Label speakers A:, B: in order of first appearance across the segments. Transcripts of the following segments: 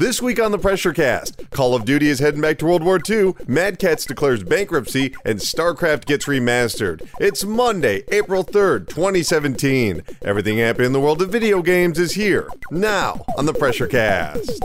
A: This week on the Pressure Cast, Call of Duty is heading back to World War II, Mad Catz declares bankruptcy, and StarCraft gets remastered. It's Monday, April 3rd, 2017. Everything happening in the world of video games is here, now, on the Pressure Cast.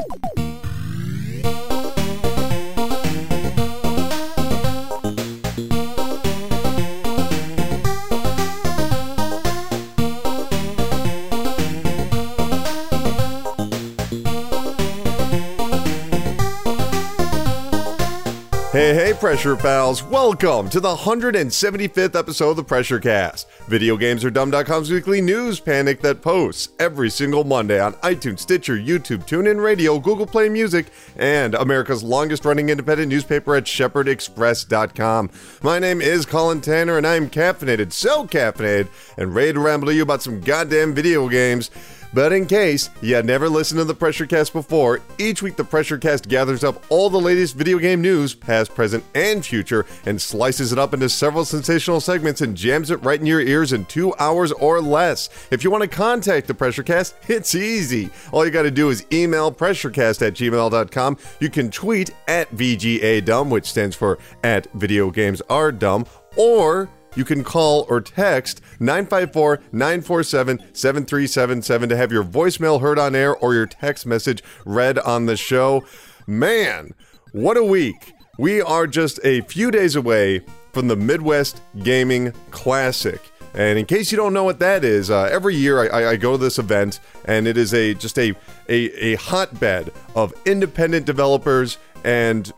A: Pressure Pals. Welcome to the 175th episode of the Pressure Cast. VideoGamesAreDumb.com's weekly news panic that posts every single Monday on iTunes, Stitcher, YouTube, TuneIn Radio, Google Play Music, and America's longest running independent newspaper at ShepherdExpress.com. My name is Colin Tanner, and I'm caffeinated, so caffeinated, and ready to ramble to you about some goddamn video games. But in case you had never listened to the Pressure Cast before, each week the Pressure Cast gathers up all the latest video game news, past, present, and future, and slices it up into several sensational segments and jams it right in your ears in two hours or less. If you want to contact the Pressure Cast, it's easy. All you got to do is email pressurecast at gmail.com. You can tweet at VGA which stands for at Video Games Are Dumb, or you can call or text 954 947 7377 to have your voicemail heard on air or your text message read on the show. Man, what a week! We are just a few days away from the Midwest Gaming Classic. And in case you don't know what that is, uh, every year I, I, go to this event, and it is a just a, a, a hotbed of independent developers and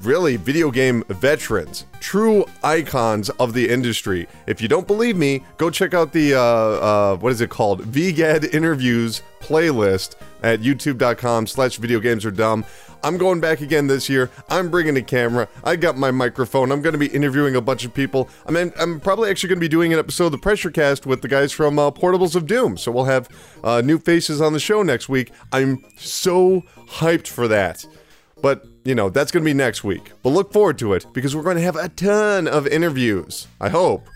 A: really video game veterans, true icons of the industry. If you don't believe me, go check out the uh, uh, what is it called, VGAD interviews playlist at youtube.com slash video games are dumb. I'm going back again this year. I'm bringing a camera. I got my microphone. I'm going to be interviewing a bunch of people. I mean, I'm probably actually going to be doing an episode of the Pressure Cast with the guys from uh, Portables of Doom. So we'll have uh, new faces on the show next week. I'm so hyped for that. But, you know, that's going to be next week. But look forward to it because we're going to have a ton of interviews. I hope.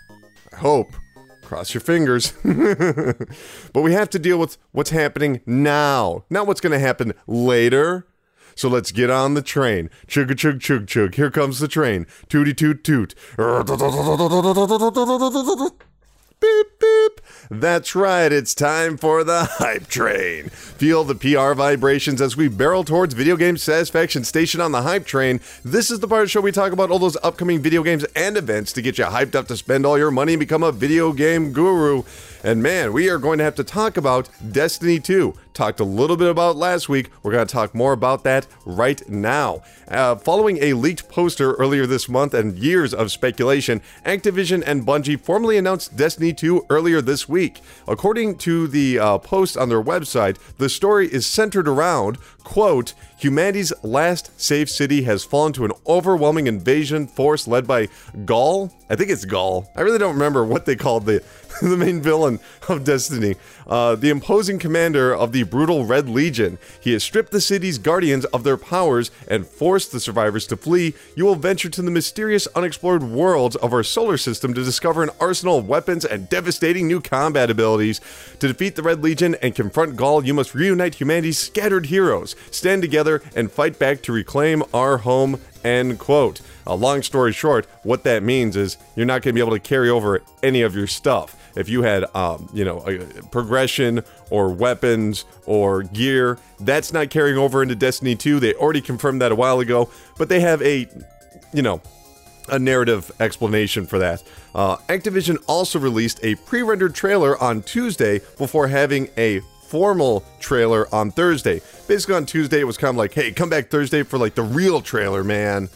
A: I hope. Cross your fingers. but we have to deal with what's happening now, not what's going to happen later. So let's get on the train. Chug a chug chug chug. Here comes the train. Tooty toot toot. Beep, beep. That's right, it's time for the hype train. Feel the PR vibrations as we barrel towards Video Game Satisfaction Station on the hype train. This is the part of the show we talk about all those upcoming video games and events to get you hyped up to spend all your money and become a video game guru. And man, we are going to have to talk about Destiny 2. Talked a little bit about last week. We're going to talk more about that right now. Uh, following a leaked poster earlier this month and years of speculation, Activision and Bungie formally announced Destiny 2 earlier this week. According to the uh, post on their website, the story is centered around, quote, humanity's last safe city has fallen to an overwhelming invasion force led by Ghaul. I think it's Ghaul. I really don't remember what they called the the main villain of Destiny, uh, the imposing commander of the brutal Red Legion. He has stripped the city's guardians of their powers and forced the survivors to flee. You will venture to the mysterious, unexplored worlds of our solar system to discover an arsenal of weapons and devastating new combat abilities. To defeat the Red Legion and confront Ghaul, you must reunite humanity's scattered heroes, stand together, and fight back to reclaim our home End quote. A long story short, what that means is you're not going to be able to carry over any of your stuff. If you had, um, you know, progression or weapons or gear, that's not carrying over into Destiny 2. They already confirmed that a while ago, but they have a, you know, a narrative explanation for that. Uh, Activision also released a pre rendered trailer on Tuesday before having a formal trailer on Thursday. Basically, on Tuesday, it was kind of like, hey, come back Thursday for like the real trailer, man.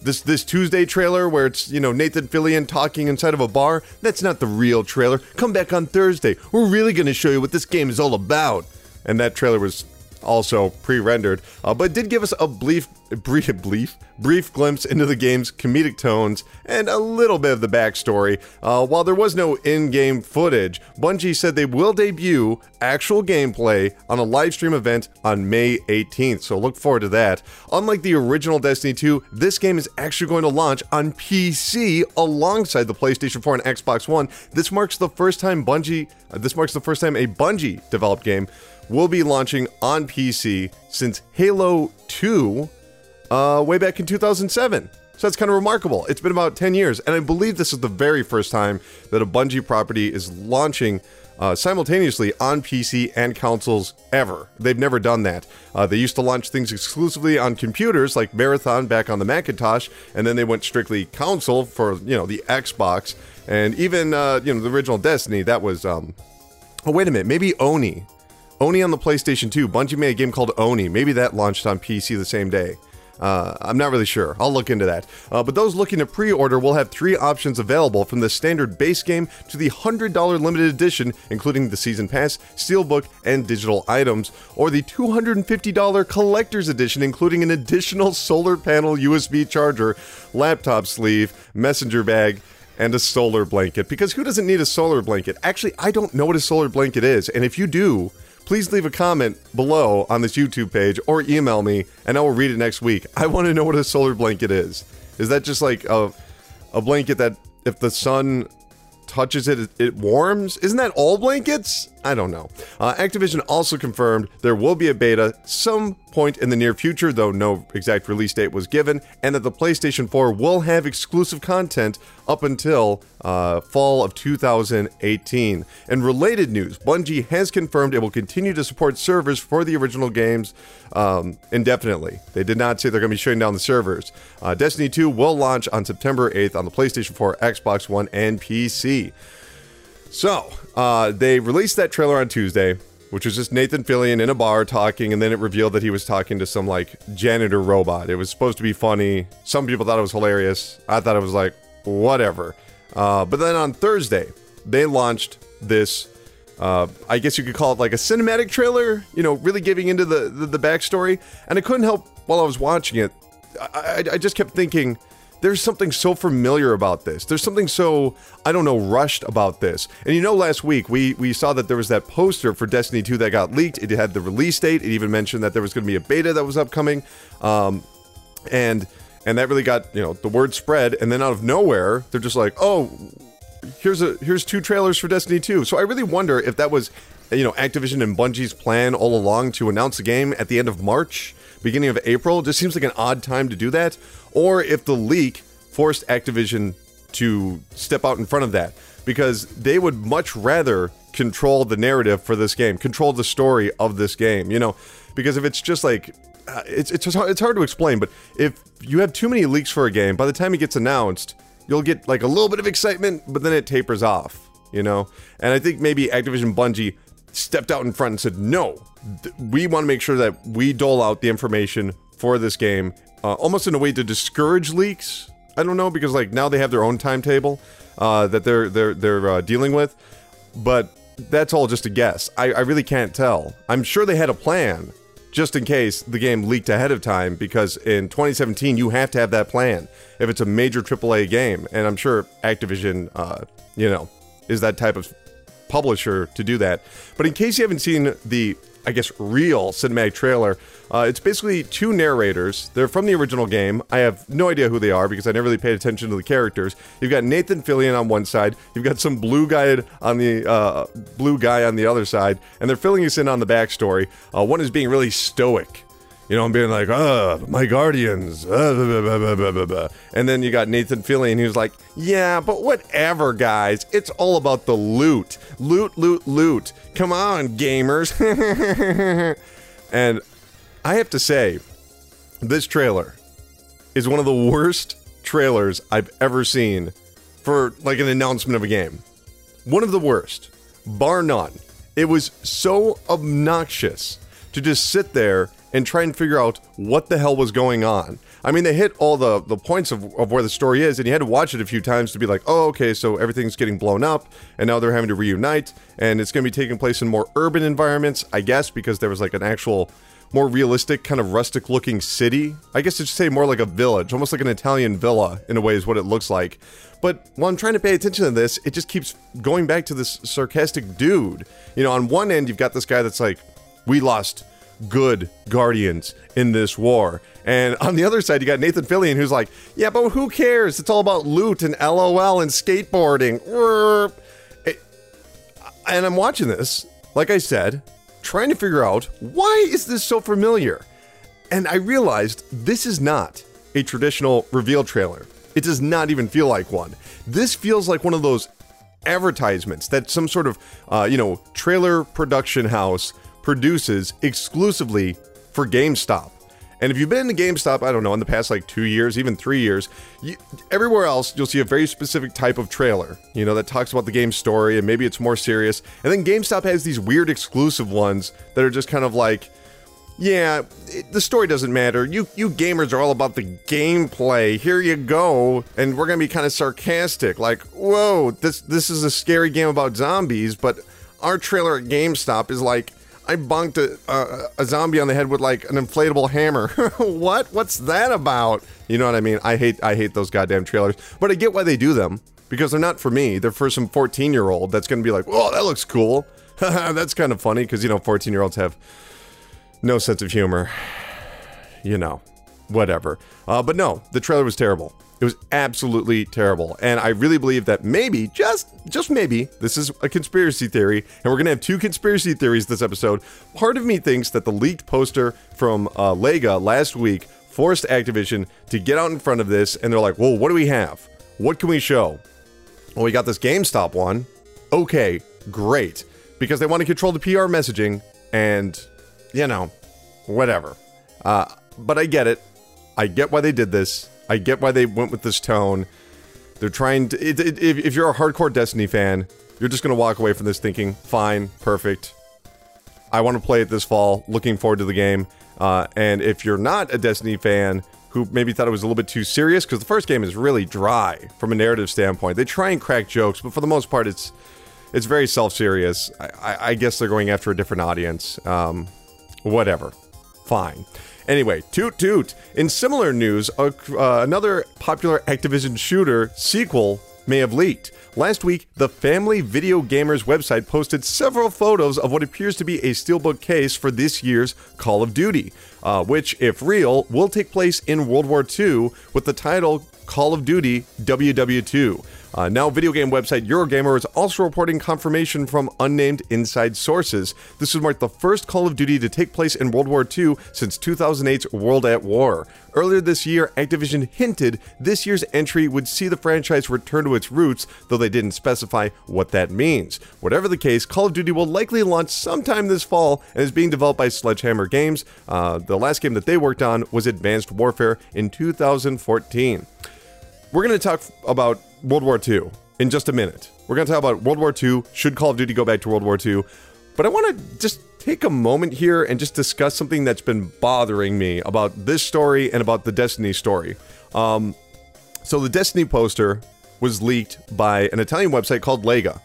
A: This this Tuesday trailer where it's you know Nathan Fillion talking inside of a bar. That's not the real trailer. Come back on Thursday. We're really going to show you what this game is all about. And that trailer was also pre-rendered, uh, but did give us a brief brief, brief, brief glimpse into the game's comedic tones and a little bit of the backstory. Uh, while there was no in-game footage, Bungie said they will debut actual gameplay on a live stream event on May 18th. So look forward to that. Unlike the original Destiny 2, this game is actually going to launch on PC alongside the PlayStation 4 and Xbox One. This marks the first time Bungie. Uh, this marks the first time a Bungie developed game will be launching on PC since Halo 2 uh, way back in 2007. So that's kind of remarkable. It's been about 10 years, and I believe this is the very first time that a Bungie property is launching uh, simultaneously on PC and consoles ever. They've never done that. Uh, they used to launch things exclusively on computers, like Marathon back on the Macintosh, and then they went strictly console for you know the Xbox, and even uh, you know the original Destiny. That was um, oh wait a minute, maybe Oni, Oni on the PlayStation 2. Bungie made a game called Oni. Maybe that launched on PC the same day. Uh, I'm not really sure. I'll look into that. Uh, but those looking to pre order will have three options available from the standard base game to the $100 limited edition, including the Season Pass, Steelbook, and digital items, or the $250 collector's edition, including an additional solar panel USB charger, laptop sleeve, messenger bag, and a solar blanket. Because who doesn't need a solar blanket? Actually, I don't know what a solar blanket is, and if you do, please leave a comment below on this YouTube page or email me and I will read it next week. I want to know what a solar blanket is. Is that just like a, a blanket that if the sun touches it, it warms? Isn't that all blankets? I don't know. Uh, Activision also confirmed there will be a beta some point in the near future, though no exact release date was given, and that the PlayStation 4 will have exclusive content up until uh, fall of 2018. And related news Bungie has confirmed it will continue to support servers for the original games um, indefinitely. They did not say they're going to be shutting down the servers. Uh, Destiny 2 will launch on September 8th on the PlayStation 4, Xbox One, and PC. So, uh, they released that trailer on Tuesday, which was just Nathan Fillion in a bar talking, and then it revealed that he was talking to some like janitor robot. It was supposed to be funny. Some people thought it was hilarious. I thought it was like, whatever. Uh, but then on Thursday, they launched this. Uh, I guess you could call it like a cinematic trailer, you know, really giving into the, the, the backstory. And I couldn't help while I was watching it. I, I, I just kept thinking, there's something so familiar about this. There's something so I don't know rushed about this. And you know, last week we we saw that there was that poster for Destiny 2 that got leaked. It had the release date. It even mentioned that there was going to be a beta that was upcoming, um, and and that really got you know the word spread. And then out of nowhere, they're just like, oh, here's a here's two trailers for Destiny 2. So I really wonder if that was you know Activision and Bungie's plan all along to announce the game at the end of March beginning of April. Just seems like an odd time to do that. Or if the leak forced Activision to step out in front of that because they would much rather control the narrative for this game, control the story of this game, you know, because if it's just like uh, it's it's hard, it's hard to explain, but if you have too many leaks for a game, by the time it gets announced, you'll get like a little bit of excitement, but then it tapers off, you know. And I think maybe Activision Bungie stepped out in front and said, "No, th- we want to make sure that we dole out the information for this game, uh, almost in a way to discourage leaks." I don't know because like now they have their own timetable uh, that they're they're they're uh, dealing with, but that's all just a guess. I, I really can't tell. I'm sure they had a plan just in case the game leaked ahead of time because in 2017 you have to have that plan if it's a major AAA game, and I'm sure Activision, uh, you know, is that type of publisher to do that. But in case you haven't seen the, I guess, real cinematic trailer, uh, it's basically two narrators. They're from the original game. I have no idea who they are because I never really paid attention to the characters. You've got Nathan Fillion on one side. You've got some blue guy on the uh, blue guy on the other side, and they're filling us in on the backstory. Uh, one is being really stoic you know, I'm being like, uh, my guardians, uh, blah, blah, blah, and then you got Nathan Fillion, who's like, yeah, but whatever, guys, it's all about the loot, loot, loot, loot. Come on, gamers. and I have to say, this trailer is one of the worst trailers I've ever seen for like an announcement of a game. One of the worst, bar none. It was so obnoxious to just sit there and try and figure out what the hell was going on. I mean, they hit all the, the points of, of where the story is, and you had to watch it a few times to be like, oh, okay, so everything's getting blown up, and now they're having to reunite, and it's going to be taking place in more urban environments, I guess, because there was like an actual more realistic, kind of rustic looking city. I guess should say more like a village, almost like an Italian villa in a way is what it looks like. But while I'm trying to pay attention to this, it just keeps going back to this sarcastic dude. You know, on one end, you've got this guy that's like, we lost good guardians in this war. And on the other side, you got Nathan Fillion, who's like, yeah, but who cares? It's all about loot and LOL and skateboarding. And I'm watching this, like I said, trying to figure out why is this so familiar? And I realized this is not a traditional reveal trailer. It does not even feel like one. This feels like one of those advertisements that some sort of, uh, you know, trailer production house produces exclusively for GameStop. And if you've been the GameStop, I don't know, in the past like two years, even three years, you, everywhere else you'll see a very specific type of trailer, you know, that talks about the game story and maybe it's more serious. And then GameStop has these weird exclusive ones that are just kind of like, yeah, it, the story doesn't matter. You you gamers are all about the gameplay. Here you go, and we're gonna be kind of sarcastic, like, "Whoa, this this is a scary game about zombies," but our trailer at GameStop is like, I bunked a, a, zombie on the head with like an inflatable hammer. what? What's that about? You know what I mean? I hate I hate those goddamn trailers, but I get why they do them because they're not for me. They're for some 14 year old that's gonna be like, "Oh, that looks cool." that's kind of funny because you know 14 year olds have no sense of humor. You know, whatever. Uh, but no, the trailer was terrible. It was absolutely terrible. And I really believe that maybe, just just maybe, this is a conspiracy theory, and we're gonna have two conspiracy theories this episode. Part of me thinks that the leaked poster from uh, Lega last week forced Activision to get out in front of this, and they're like, "Well, what do we have? What can we show?" Well, we got this GameStop one. Okay, great, because they want to control the PR messaging, and you know, whatever. Uh, but I get it. I get why they did this. I get why they went with this tone. They're trying to. It, it, if, if you're a hardcore Destiny fan, you're just going to walk away from this thinking, fine, perfect. I want to play it this fall. Looking forward to the game. Uh, and if you're not a Destiny fan who maybe thought it was a little bit too serious, because the first game is really dry from a narrative standpoint. They try and crack jokes, but for the most part, it's it's very self-serious. I, I, I guess they're going after a different audience. Um, whatever. Fine. Anyway, toot toot. In similar news, uh, uh, another popular Activision shooter sequel may have leaked. Last week, the Family Video Gamers website posted several photos of what appears to be a steelbook case for this year's Call of Duty, uh, which, if real, will take place in World War II with the title Call of Duty WW2. Uh, now, video game website Eurogamer is also reporting confirmation from unnamed inside sources. This would mark the first Call of Duty to take place in World War II since 2008's World at War. Earlier this year, Activision hinted this year's entry would see the franchise return to its roots, though they didn't specify what that means. Whatever the case, Call of Duty will likely launch sometime this fall and is being developed by Sledgehammer Games. Uh, the last game that they worked on was Advanced Warfare in 2014. We're going to talk about World War II in just a minute. We're going to talk about World War II. Should Call of Duty go back to World War II? But I want to just take a moment here and just discuss something that's been bothering me about this story and about the Destiny story. Um, so, the Destiny poster was leaked by an Italian website called Lega.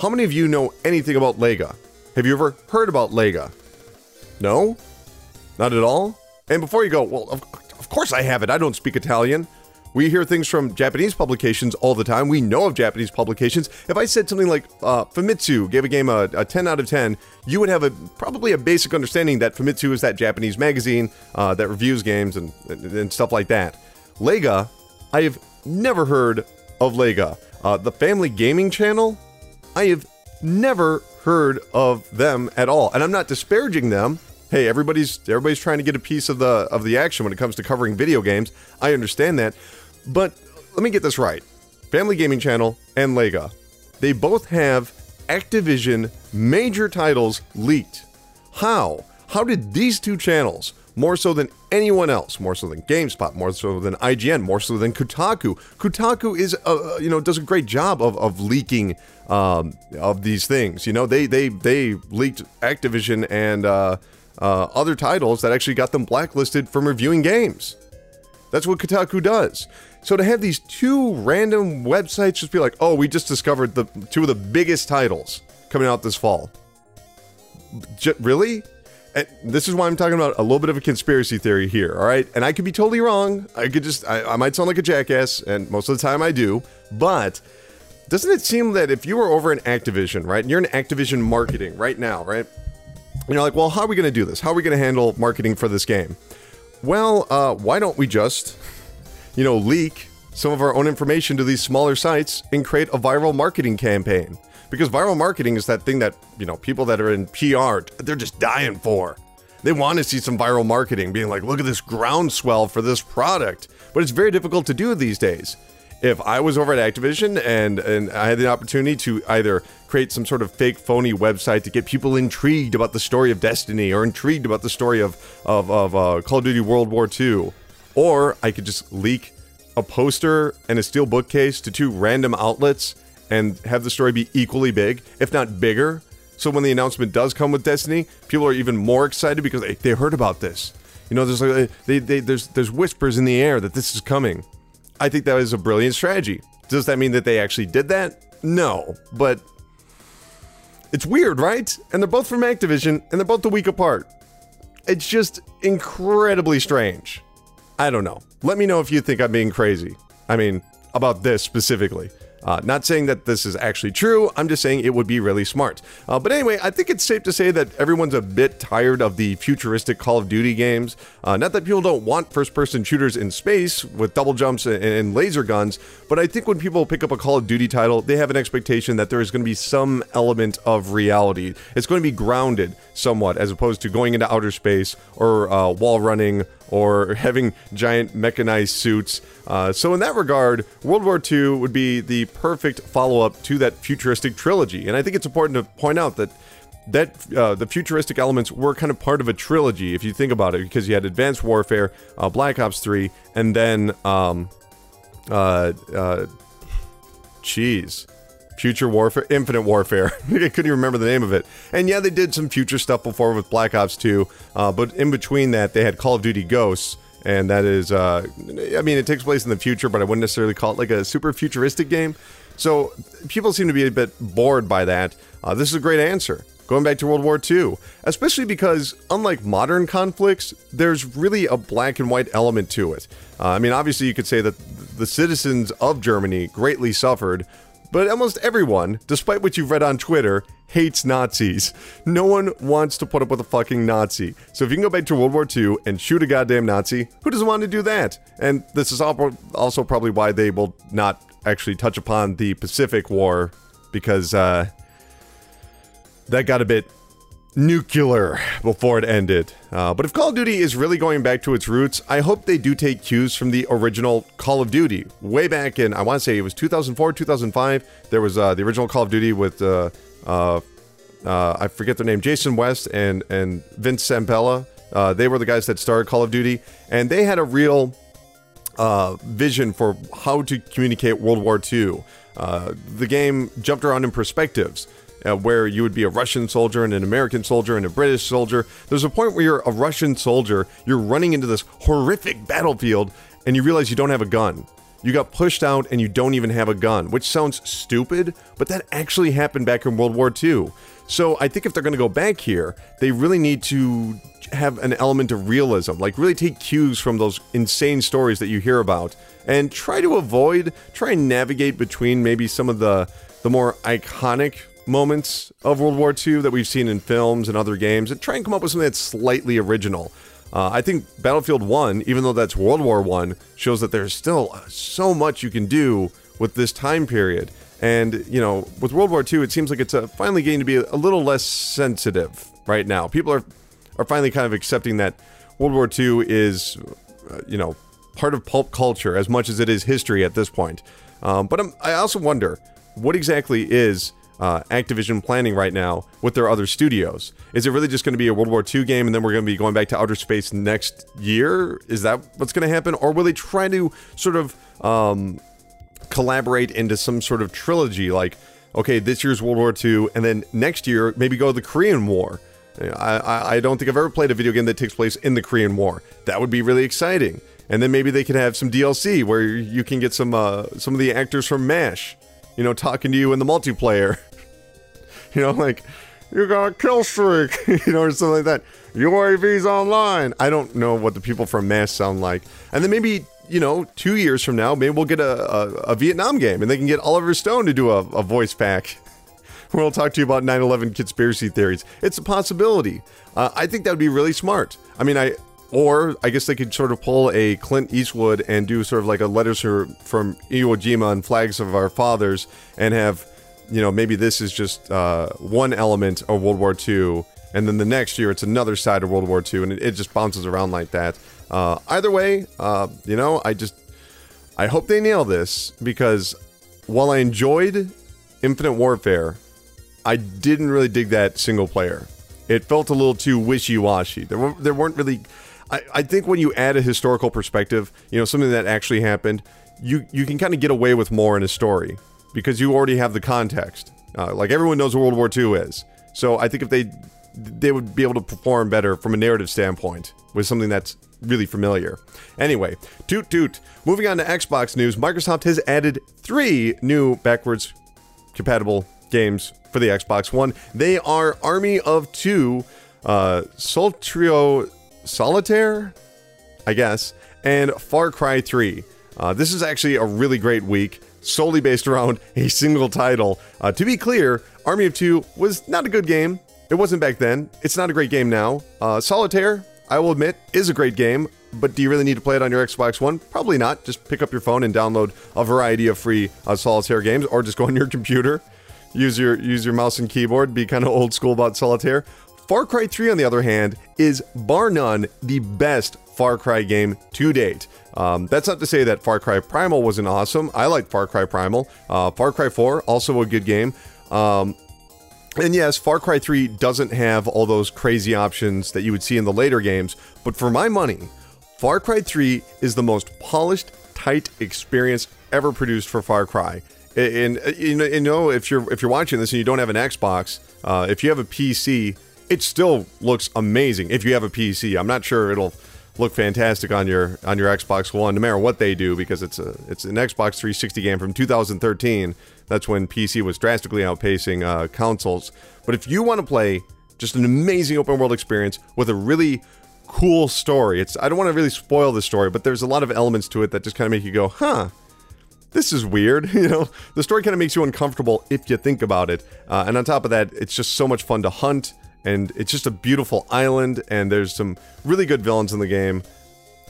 A: How many of you know anything about Lega? Have you ever heard about Lega? No? Not at all? And before you go, well, of, of course I have it. I don't speak Italian. We hear things from Japanese publications all the time. We know of Japanese publications. If I said something like uh, Famitsu gave a game a, a, 10 out of 10, you would have a probably a basic understanding that Famitsu is that Japanese magazine uh, that reviews games and, and stuff like that. Lega, I have never heard of Lega. Uh, the Family Gaming Channel, I have never heard of them at all. And I'm not disparaging them hey, everybody's everybody's trying to get a piece of the of the action when it comes to covering video games. I understand that. But let me get this right. Family Gaming Channel and Lega, they both have Activision major titles leaked. How? How did these two channels, more so than anyone else, more so than GameSpot, more so than IGN, more so than Kotaku. Kotaku is, uh, you know, does a great job of, of leaking um, of these things. You know, they they they leaked Activision and uh, uh, other titles that actually got them blacklisted from reviewing games. That's what Kotaku does. So to have these two random websites just be like, "Oh, we just discovered the two of the biggest titles coming out this fall." J- really? And this is why I'm talking about a little bit of a conspiracy theory here, all right? And I could be totally wrong. I could just, I, I might sound like a jackass, and most of the time I do. But doesn't it seem that if you were over in Activision, right, and you're in Activision marketing right now, right? And you're like, well, how are we going to do this? How are we going to handle marketing for this game? Well, uh, why don't we just, you know, leak some of our own information to these smaller sites and create a viral marketing campaign? Because viral marketing is that thing that, you know, people that are in PR, they're just dying for. They want to see some viral marketing, being like, look at this groundswell for this product. But it's very difficult to do these days. If I was over at Activision and, and I had the opportunity to either create some sort of fake, phony website to get people intrigued about the story of Destiny or intrigued about the story of, of, of uh, Call of Duty World War II, or I could just leak a poster and a steel bookcase to two random outlets and have the story be equally big, if not bigger. So when the announcement does come with Destiny, people are even more excited because they, they heard about this. You know, there's like, uh, they, they, there's there's whispers in the air that this is coming. I think that is a brilliant strategy. Does that mean that they actually did that? No, but it's weird, right? And they're both from Activision, and they're both a week apart. It's just incredibly strange. I don't know. Let me know if you think I'm being crazy. I mean, about this specifically. Uh, not saying that this is actually true, I'm just saying it would be really smart. Uh, but anyway, I think it's safe to say that everyone's a bit tired of the futuristic Call of Duty games. Uh, not that people don't want first person shooters in space with double jumps and, and laser guns, but I think when people pick up a Call of Duty title, they have an expectation that there is going to be some element of reality. It's going to be grounded somewhat, as opposed to going into outer space or uh, wall running or having giant mechanized suits. Uh, so, in that regard, World War II would be the perfect follow up to that futuristic trilogy. And I think it's important to point out that that uh, the futuristic elements were kind of part of a trilogy if you think about it because you had advanced warfare uh, black ops 3 and then um uh uh jeez Future Warfare, Infinite Warfare. I couldn't even remember the name of it. And yeah, they did some future stuff before with Black Ops 2, uh, but in between that, they had Call of Duty Ghosts, and that is, uh, I mean, it takes place in the future, but I wouldn't necessarily call it like a super futuristic game. So people seem to be a bit bored by that. Uh, this is a great answer. Going back to World War II, especially because, unlike modern conflicts, there's really a black and white element to it. Uh, I mean, obviously, you could say that the citizens of Germany greatly suffered, but almost everyone, despite what you've read on Twitter, hates Nazis. No one wants to put up with a fucking Nazi. So if you can go back to World War II and shoot a goddamn Nazi, who doesn't want to do that? And this is also probably why they will not actually touch upon the Pacific War, because uh, that got a bit nuclear before it ended. Uh, but if Call of Duty is really going back to its roots, I hope they do take cues from the original Call of Duty. Way back in, I want to say it was 2004, 2005, there was uh, the original Call of Duty with, uh, uh, uh I forget their name, Jason West and, and Vince Zampella. Uh, they were the guys that started Call of Duty, and they had a real vision for how to communicate World War II. the game jumped around in perspectives uh, where you would be a Russian soldier and an American soldier and a British soldier. There's a point where you're a Russian soldier, you're running into this horrific battlefield, and you realize you don't have a gun. You got pushed out and you don't even have a gun, which sounds stupid, but that actually happened back in World War II. So I think if they're going to go back here, they really need to have an element of realism, like really take cues from those insane stories that you hear about and try to avoid, try and navigate between maybe some of the the more iconic moments of World War II that we've seen in films and other games and try and come up with something that's slightly original. Uh, I think Battlefield 1, even though that's World War 1, shows that there's still so much you can do with this time period. And, you know, with World War II, it seems like it's uh, finally getting to be a little less sensitive right now. People are, are finally kind of accepting that World War II is, uh, you know, part of pulp culture as much as it is history at this point. Um, but I'm, I also wonder what exactly is uh, Activision planning right now with their other studios? Is it really just going to be a World War II game and then we're going to be going back to outer space next year? Is that what's going to happen? Or will they try to sort of um, collaborate into some sort of trilogy like, okay, this year's World War II, and then next year maybe go to the Korean War? I, I, I don't think I've ever played a video game that takes place in the Korean War. That would be really exciting. And then maybe they could have some DLC where you can get some uh, some of the actors from MASH, you know, talking to you in the multiplayer. you know, like you got a kill streak, you know, or something like that. UAVs online. I don't know what the people from MASH sound like. And then maybe you know, two years from now, maybe we'll get a, a, a Vietnam game and they can get Oliver Stone to do a, a voice pack. We'll talk to you about 9 11 conspiracy theories. It's a possibility. Uh, I think that would be really smart. I mean, I. Or I guess they could sort of pull a Clint Eastwood and do sort of like a letters from Iwo Jima and flags of our fathers and have, you know, maybe this is just uh, one element of World War II and then the next year it's another side of World War II, and it, it just bounces around like that. Uh, either way, uh, you know, I just I hope they nail this because while I enjoyed Infinite Warfare, I didn't really dig that single player. It felt a little too wishy-washy. There, were, there weren't really. I, I think when you add a historical perspective, you know, something that actually happened, you you can kind of get away with more in a story because you already have the context. Uh, like everyone knows what World War II is. So I think if they they would be able to perform better from a narrative standpoint with something that's really familiar. Anyway, toot toot. Moving on to Xbox news, Microsoft has added three new backwards compatible games for the Xbox One. They are Army of Two, uh, Soltrio Solitaire, I guess, and Far Cry 3. Uh, this is actually a really great week, solely based around a single title. Uh, to be clear, Army of Two was not a good game. It wasn't back then. It's not a great game now. Uh, Solitaire, I will admit, is a great game, but do you really need to play it on your Xbox One? Probably not. Just pick up your phone and download a variety of free uh, Solitaire games, or just go on your computer, use your use your mouse and keyboard, be kind of old school about Solitaire. Far Cry 3, on the other hand, is bar none the best Far Cry game to date. Um, that's not to say that Far Cry Primal wasn't awesome. I like Far Cry Primal. Uh, Far Cry 4, also a good game. Um, and yes, Far Cry 3 doesn't have all those crazy options that you would see in the later games, but for my money, Far Cry 3 is the most polished, tight experience ever produced for Far Cry. And, uh, you know, if you're if you're watching this and you don't have an Xbox, uh, if you have a PC, it still looks amazing. If you have a PC, I'm not sure it'll look fantastic on your on your Xbox One, no matter what they do, because it's a it's an Xbox 360 game from 2013. That's when PC was drastically outpacing uh, consoles. But if you want to play just an amazing open world experience with a really cool story, it's I don't want to really spoil the story, but there's a lot of elements to it that just kind of make you go, huh. This is weird, you know. The story kind of makes you uncomfortable if you think about it, uh, and on top of that, it's just so much fun to hunt and it's just a beautiful island, and there's some really good villains in the game.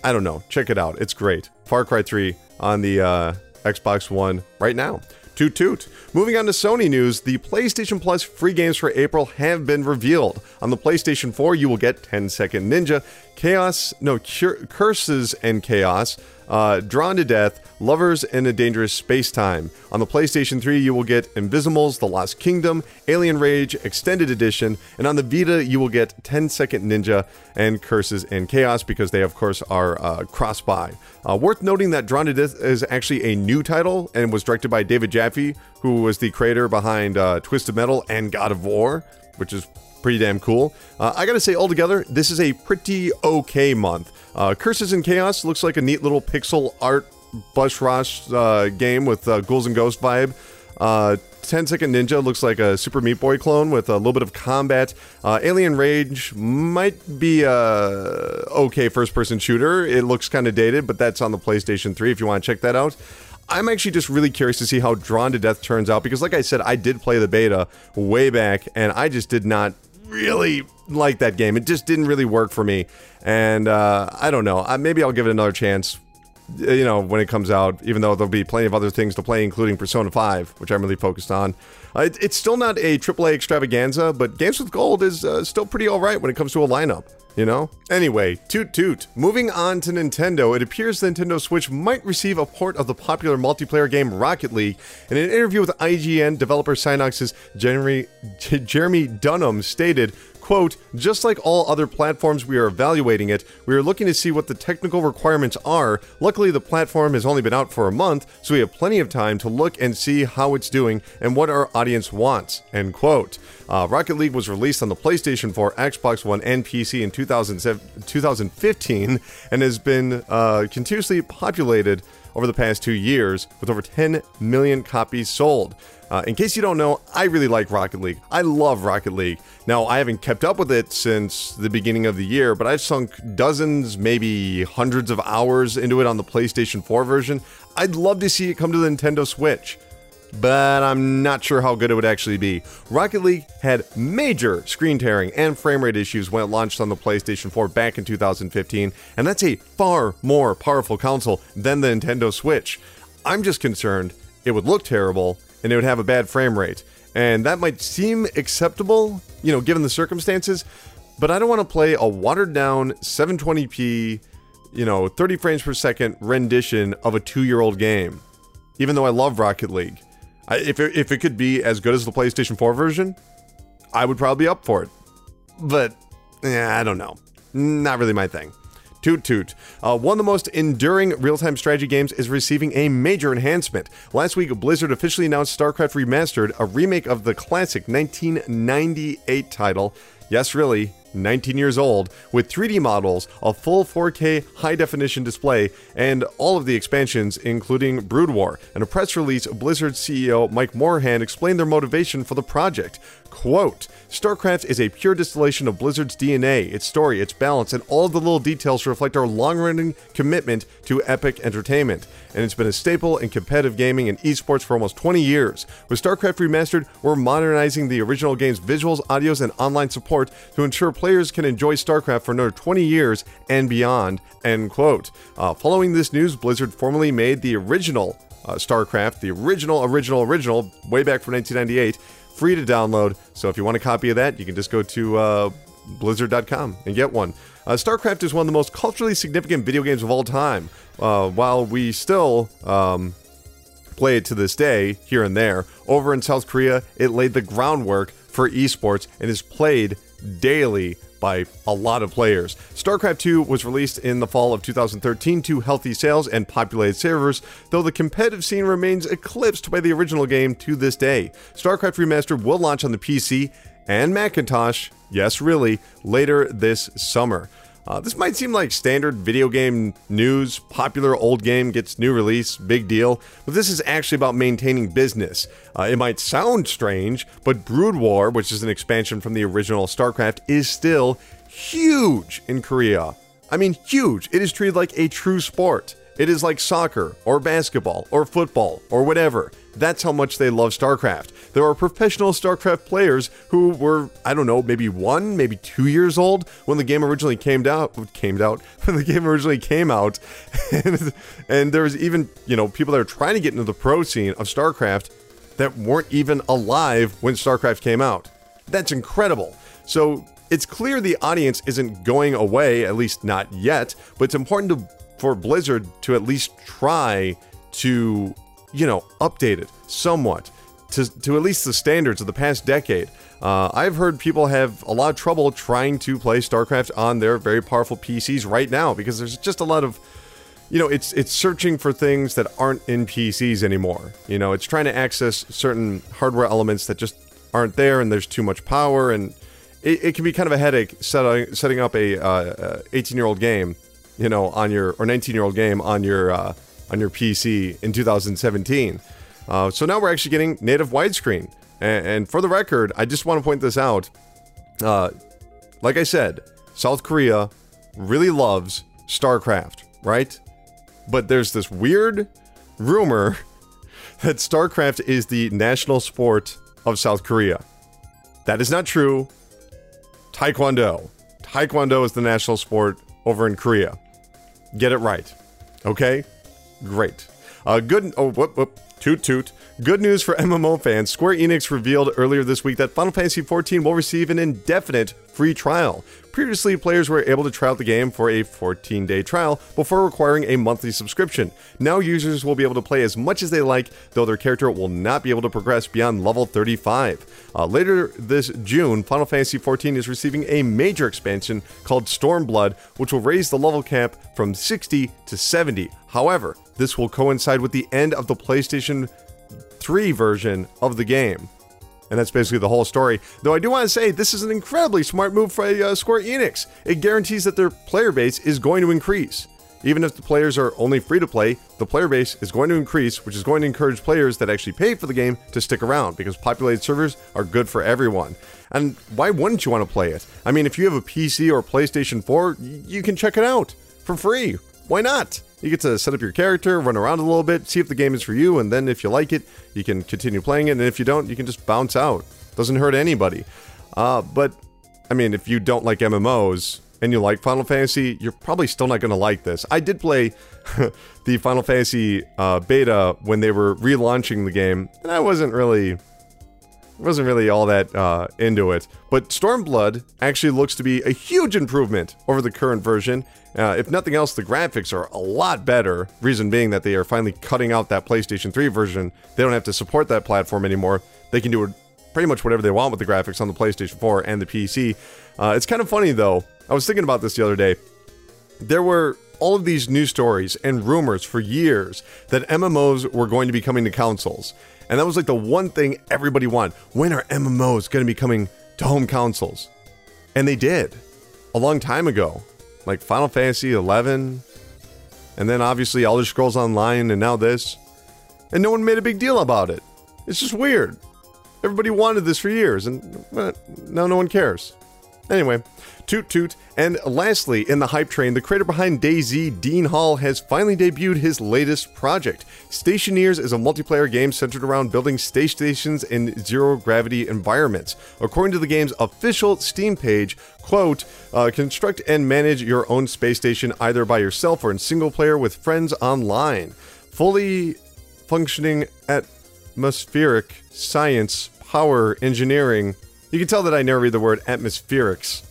A: I don't know. Check it out. It's great. Far Cry 3 on the uh, Xbox One right now. Toot toot. Moving on to Sony news, the PlayStation Plus free games for April have been revealed. On the PlayStation 4, you will get 10 Second Ninja, Chaos, no, Cur- Curses and Chaos, uh, Drawn to Death, Lovers in a Dangerous Space Time. On the PlayStation 3, you will get Invizimals, The Lost Kingdom, Alien Rage, Extended Edition, and on the Vita, you will get 10 Second Ninja and Curses and Chaos because they, of course, are uh, cross buy. Uh, worth noting that Drawn to Death is actually a new title and was directed by David Jaffe, who was the creator behind uh, Twisted Metal and God of War, which is pretty damn cool. Uh, I gotta say, altogether, this is a pretty okay month. Uh, Curses and Chaos looks like a neat little pixel art Bush Rush uh, game with uh, Ghouls and Ghost vibe. Uh, 10 Second Ninja looks like a Super Meat Boy clone with a little bit of combat. Uh, Alien Rage might be a okay first person shooter. It looks kind of dated, but that's on the PlayStation 3 if you want to check that out. I'm actually just really curious to see how Drawn to Death turns out because, like I said, I did play the beta way back and I just did not really like that game. It just didn't really work for me. And uh, I don't know. maybe I'll give it another chance you know, when it comes out, even though there'll be plenty of other things to play, including Persona 5, which I'm really focused on. Uh, it, it's still not a AAA extravaganza, but Games with Gold is uh, still pretty alright when it comes to a lineup, you know? Anyway, toot toot. Moving on to Nintendo, it appears the Nintendo Switch might receive a port of the popular multiplayer game Rocket League. In an interview with IGN, developer Psyonix's Jeremy, Jeremy Dunham stated, quote, just like all other platforms we are evaluating it, we are looking to see what the technical requirements are. Luckily, the platform has only been out for a month, so we have plenty of time to look and see how it's doing and what our audience wants, end quote. Uh, Rocket League was released on the PlayStation 4, Xbox One, and PC in 2015 and has been uh, continuously populated over the past two years, with over 10 million copies sold. Uh, in case you don't know, I really like Rocket League. I love Rocket League. Now, I haven't kept up with it since the beginning of the year, but I've sunk dozens, maybe hundreds of hours into it on the PlayStation 4 version. I'd love to see it come to the Nintendo Switch but I'm not sure how good it would actually be. Rocket League had major screen tearing and frame rate issues when it launched on the PlayStation 4 back in 2015, and that's a far more powerful console than the Nintendo Switch. I'm just concerned it would look terrible and it would have a bad frame rate. And that might seem acceptable, you know, given the circumstances, but I don't want to play a watered down 720p, you know, 30 frames per second rendition of a two year old game, even though I love Rocket League. I, if, it, if it could be as good as the PlayStation 4 version, I would probably be up for it. But, yeah, I don't know. Not really my thing. Toot toot. Uh, one of the most enduring real time strategy games is receiving a major enhancement. Last week, Blizzard officially announced StarCraft Remastered, a remake of the classic 1998 title. Yes, really, 19 years old, with 3D models, a full 4K high definition display, and all of the expansions, including Brood War. In a press release, Blizzard CEO Mike Morhaime explained their motivation for the project. Quote, StarCraft is a pure distillation of Blizzard's DNA, its story, its balance, and all the little details reflect our long running commitment to epic entertainment. And it's been a staple in competitive gaming and esports for almost 20 years. With StarCraft Remastered, we're modernizing the original game's visuals, audios, and online support to ensure players can enjoy StarCraft for another 20 years and beyond. End quote. Uh, following this news, Blizzard formally made the original uh, StarCraft, the original, original, original, way back from 1998 free to download. So if you want a copy of that, you can just go to uh, blizzard.com and get one. Uh, StarCraft is one of the most culturally significant video games of all time. Uh, while we still um, play it to this day, here and there, over in South Korea, it laid the groundwork for esports and is played daily by a lot of players. StarCraft 2 was released in the fall of 2013 to healthy sales and populated servers, though the competitive scene remains eclipsed by the original game to this day. StarCraft Remastered will launch on the PC and Macintosh, yes, really, later this summer. Uh, this might seem like standard video game news. Popular old game gets new release, big deal. But this is actually about maintaining business. Uh, it might sound strange, but Brood War, which is an expansion from the original StarCraft, is still huge in Korea. I mean, huge. It is treated like a true sport. It is like soccer, or basketball, or football, or whatever. That's how much they love StarCraft. There are professional StarCraft players who were, I don't know, maybe one, maybe two years old when the game originally came out. Came out when the game originally came out, and, and there was even you know people that are trying to get into the pro scene of StarCraft that weren't even alive when StarCraft came out. That's incredible. So it's clear the audience isn't going away, at least not yet. But it's important to, for Blizzard to at least try to you know, updated somewhat to, to at least the standards of the past decade. Uh, I've heard people have a lot of trouble trying to play StarCraft on their very powerful PCs right now because there's just a lot of, you know, it's it's searching for things that aren't in PCs anymore. You know, it's trying to access certain hardware elements that just aren't there, and there's too much power, and it, it can be kind of a headache setting setting up a 18 uh, year old game, you know, on your or 19 year old game on your uh, on your PC in 2017. Uh, so now we're actually getting native widescreen. And, and, for the record, I just want to point this out. Uh, like I said, South Korea really loves StarCraft, right? But there's this weird rumor that StarCraft is the national sport of South Korea. That is not true. Taekwondo. Taekwondo is the national sport over in Korea. Get it right. Okay? Great. Uh, good. Oh, whoop, whoop. Toot toot. Good news for MMO fans. Square Enix revealed earlier this week that Final Fantasy XIV will receive an indefinite free trial. Previously, players were able to try out the game for a 14 day trial before requiring a monthly subscription. Now, users will be able to play as much as they like, though their character will not be able to progress beyond level 35. Uh, later this June, Final Fantasy XIV is receiving a major expansion called Stormblood, which will raise the level cap from 60 to 70. However, this will coincide with the end of the PlayStation 3 version of the game. And that's basically the whole story. Though I do want to say this is an incredibly smart move for uh, Square Enix. It guarantees that their player base is going to increase. Even if the players are only free to play, the player base is going to increase, which is going to encourage players that actually pay for the game to stick around because populated servers are good for everyone. And why wouldn't you want to play it? I mean, if you have a PC or PlayStation 4, you can check it out for free. Why not? You get to set up your character, run around a little bit, see if the game is for you, and then if you like it, you can continue playing it. And if you don't, you can just bounce out. Doesn't hurt anybody. Uh, but I mean, if you don't like MMOs and you like Final Fantasy, you're probably still not going to like this. I did play the Final Fantasy uh, beta when they were relaunching the game, and I wasn't really wasn't really all that uh, into it. But Stormblood actually looks to be a huge improvement over the current version. Uh, if nothing else, the graphics are a lot better. Reason being that they are finally cutting out that PlayStation 3 version. They don't have to support that platform anymore. They can do pretty much whatever they want with the graphics on the PlayStation 4 and the PC. Uh, it's kind of funny though. I was thinking about this the other day. There were all of these news stories and rumors for years that MMOs were going to be coming to consoles. And that was like the one thing everybody wanted. When are MMOs going to be coming to home consoles? And they did a long time ago. Like Final Fantasy 11 and then obviously Elder Scrolls Online and now this. And no one made a big deal about it. It's just weird. Everybody wanted this for years and now no one cares. Anyway, toot toot. And lastly, in the hype train, the creator behind DayZ, Dean Hall, has finally debuted his latest project. Stationeers is a multiplayer game centered around building space stations in zero gravity environments. According to the game's official Steam page, quote, uh, construct and manage your own space station either by yourself or in single player with friends online. Fully functioning atmospheric science, power, engineering, you can tell that I never read the word atmospherics.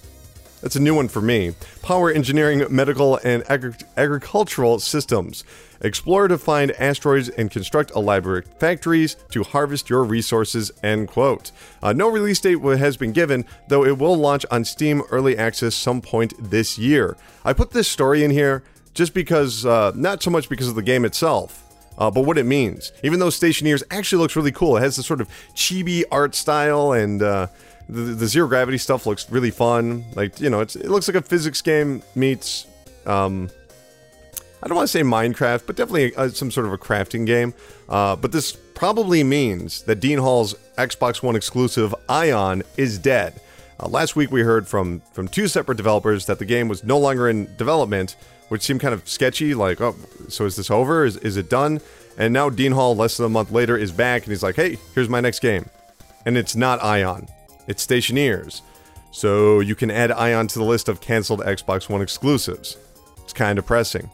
A: That's a new one for me. Power engineering, medical, and agri- agricultural systems. Explore to find asteroids and construct elaborate factories to harvest your resources. End quote. Uh, no release date has been given, though it will launch on Steam Early Access some point this year. I put this story in here just because, uh, not so much because of the game itself, uh, but what it means. Even though Stationeers actually looks really cool, it has this sort of chibi art style and. Uh, the, the zero gravity stuff looks really fun. Like you know, it's it looks like a physics game meets. Um, I don't want to say Minecraft, but definitely a, some sort of a crafting game. Uh, but this probably means that Dean Hall's Xbox One exclusive Ion is dead. Uh, last week we heard from from two separate developers that the game was no longer in development, which seemed kind of sketchy. Like, oh, so is this over? Is is it done? And now Dean Hall, less than a month later, is back and he's like, hey, here's my next game, and it's not Ion. It's Stationeers. So you can add Ion to the list of canceled Xbox One exclusives. It's kind of depressing.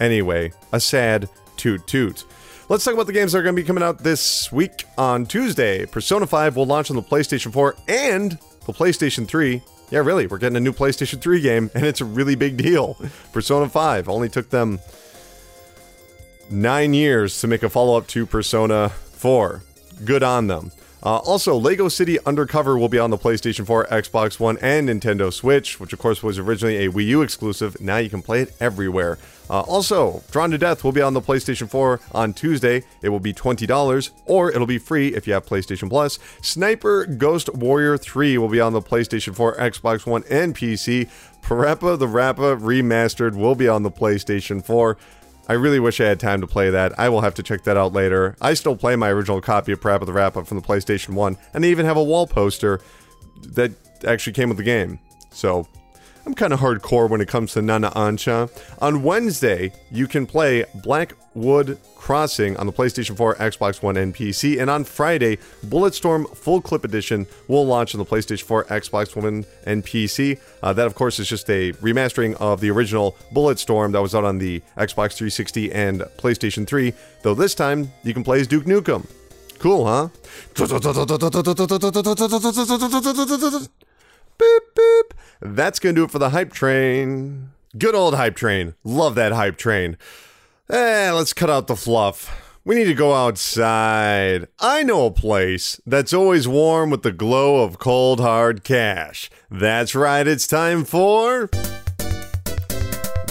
A: Anyway, a sad toot toot. Let's talk about the games that are going to be coming out this week on Tuesday. Persona 5 will launch on the PlayStation 4 and the PlayStation 3. Yeah, really, we're getting a new PlayStation 3 game, and it's a really big deal. Persona 5 only took them nine years to make a follow up to Persona 4. Good on them. Uh, also, Lego City Undercover will be on the PlayStation 4, Xbox One, and Nintendo Switch, which of course was originally a Wii U exclusive. Now you can play it everywhere. Uh, also, Drawn to Death will be on the PlayStation 4 on Tuesday. It will be $20, or it'll be free if you have PlayStation Plus. Sniper Ghost Warrior 3 will be on the PlayStation 4, Xbox One, and PC. PaRappa the Rapper Remastered will be on the PlayStation 4. I really wish I had time to play that. I will have to check that out later. I still play my original copy of PaRappa the Rapper from the PlayStation 1, and I even have a wall poster that actually came with the game. So, I'm kind of hardcore when it comes to Nana Ancha. On Wednesday, you can play Blackwood Crossing on the PlayStation 4, Xbox One, and PC. And on Friday, Bulletstorm Full Clip Edition will launch on the PlayStation 4, Xbox One, and PC. Uh, that, of course, is just a remastering of the original Bulletstorm that was out on the Xbox 360 and PlayStation 3. Though this time, you can play as Duke Nukem. Cool, huh? Boop, boop. That's going to do it for the hype train. Good old hype train. Love that hype train. Eh, let's cut out the fluff. We need to go outside. I know a place that's always warm with the glow of cold hard cash. That's right, it's time for.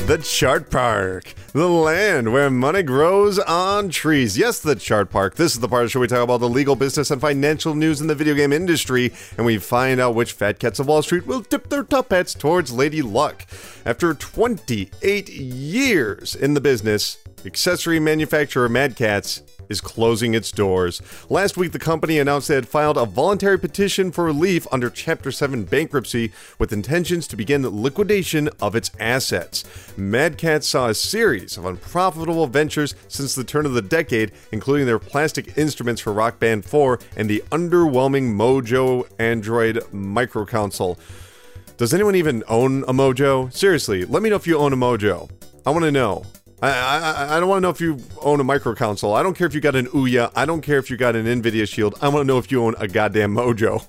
A: The Chart Park. The land where money grows on trees. Yes, the Chart Park. This is the part of the show we talk about the legal business and financial news in the video game industry, and we find out which fat cats of Wall Street will tip their top hats towards Lady Luck. After 28 years in the business, accessory manufacturer Mad Catz is closing its doors. Last week, the company announced they had filed a voluntary petition for relief under Chapter 7 bankruptcy with intentions to begin the liquidation of its assets. Mad Catz saw a series of unprofitable ventures since the turn of the decade, including their plastic instruments for Rock Band 4 and the underwhelming Mojo Android microconsole. Does anyone even own a Mojo? Seriously, let me know if you own a Mojo. I want to know. I, I, I don't want to know if you own a micro console. I don't care if you got an Ouya. I don't care if you got an Nvidia Shield. I want to know if you own a goddamn Mojo.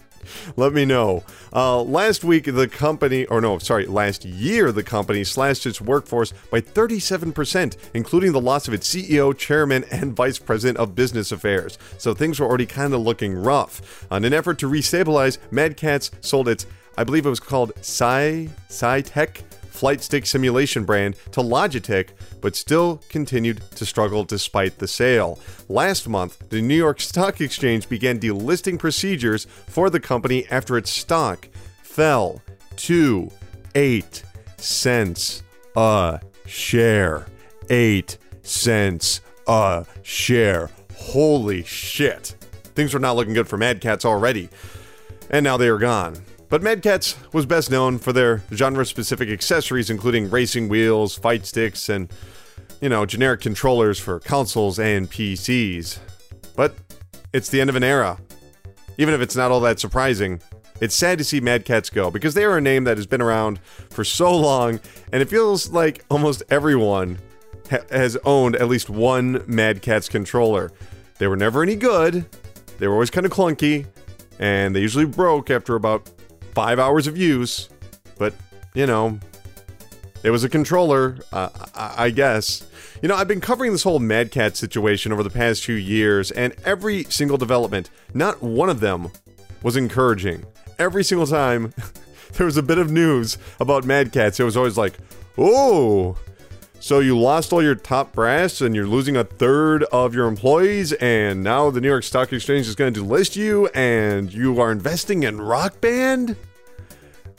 A: Let me know. Uh, last week, the company, or no, sorry, last year, the company slashed its workforce by 37%, including the loss of its CEO, chairman, and vice president of business affairs. So things were already kind of looking rough. On an effort to restabilize, Mad Catz sold its, I believe it was called Sci Tech flight stick simulation brand to Logitech, but still continued to struggle despite the sale. Last month, the New York Stock Exchange began delisting procedures for the company after its stock fell to 8 cents a share. 8 cents a share. Holy shit. Things were not looking good for Mad Catz already. And now they are gone. But Mad Catz was best known for their genre specific accessories, including racing wheels, fight sticks, and, you know, generic controllers for consoles and PCs. But it's the end of an era. Even if it's not all that surprising, it's sad to see Mad Catz go because they are a name that has been around for so long, and it feels like almost everyone ha- has owned at least one Mad Catz controller. They were never any good, they were always kind of clunky, and they usually broke after about five hours of use, but you know, it was a controller, uh, I-, I guess. You know, I've been covering this whole Mad Catz situation over the past few years, and every single development, not one of them was encouraging. Every single time there was a bit of news about Mad Catz, it was always like, oh, so you lost all your top brass and you're losing a third of your employees, and now the New York Stock Exchange is going to delist you, and you are investing in Rock Band?